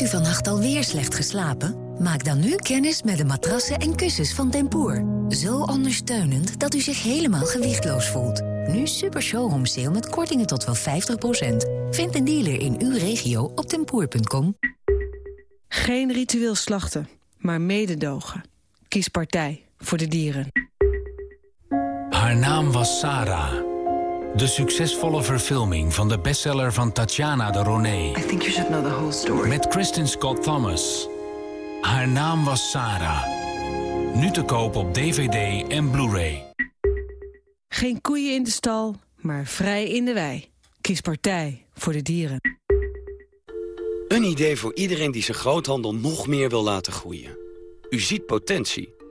Speaker 49: Heeft u vannacht alweer slecht geslapen? Maak dan nu kennis met de matrassen en kussens van Tempoor. Zo ondersteunend dat u zich helemaal gewichtloos voelt. Nu super showroom sale met kortingen tot wel 50%. Vind een dealer in uw regio op tempoor.com.
Speaker 50: Geen ritueel slachten, maar mededogen. Kies partij voor de dieren.
Speaker 51: Haar naam was Sarah. De succesvolle verfilming van de bestseller van Tatjana de Roné. Met Kristen Scott Thomas. Haar naam was Sarah. Nu te koop op DVD en Blu-ray.
Speaker 50: Geen koeien in de stal, maar vrij in de wei. Kies partij voor de dieren.
Speaker 52: Een idee voor iedereen die zijn groothandel nog meer wil laten groeien. U ziet potentie,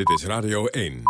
Speaker 28: Dit is Radio 1.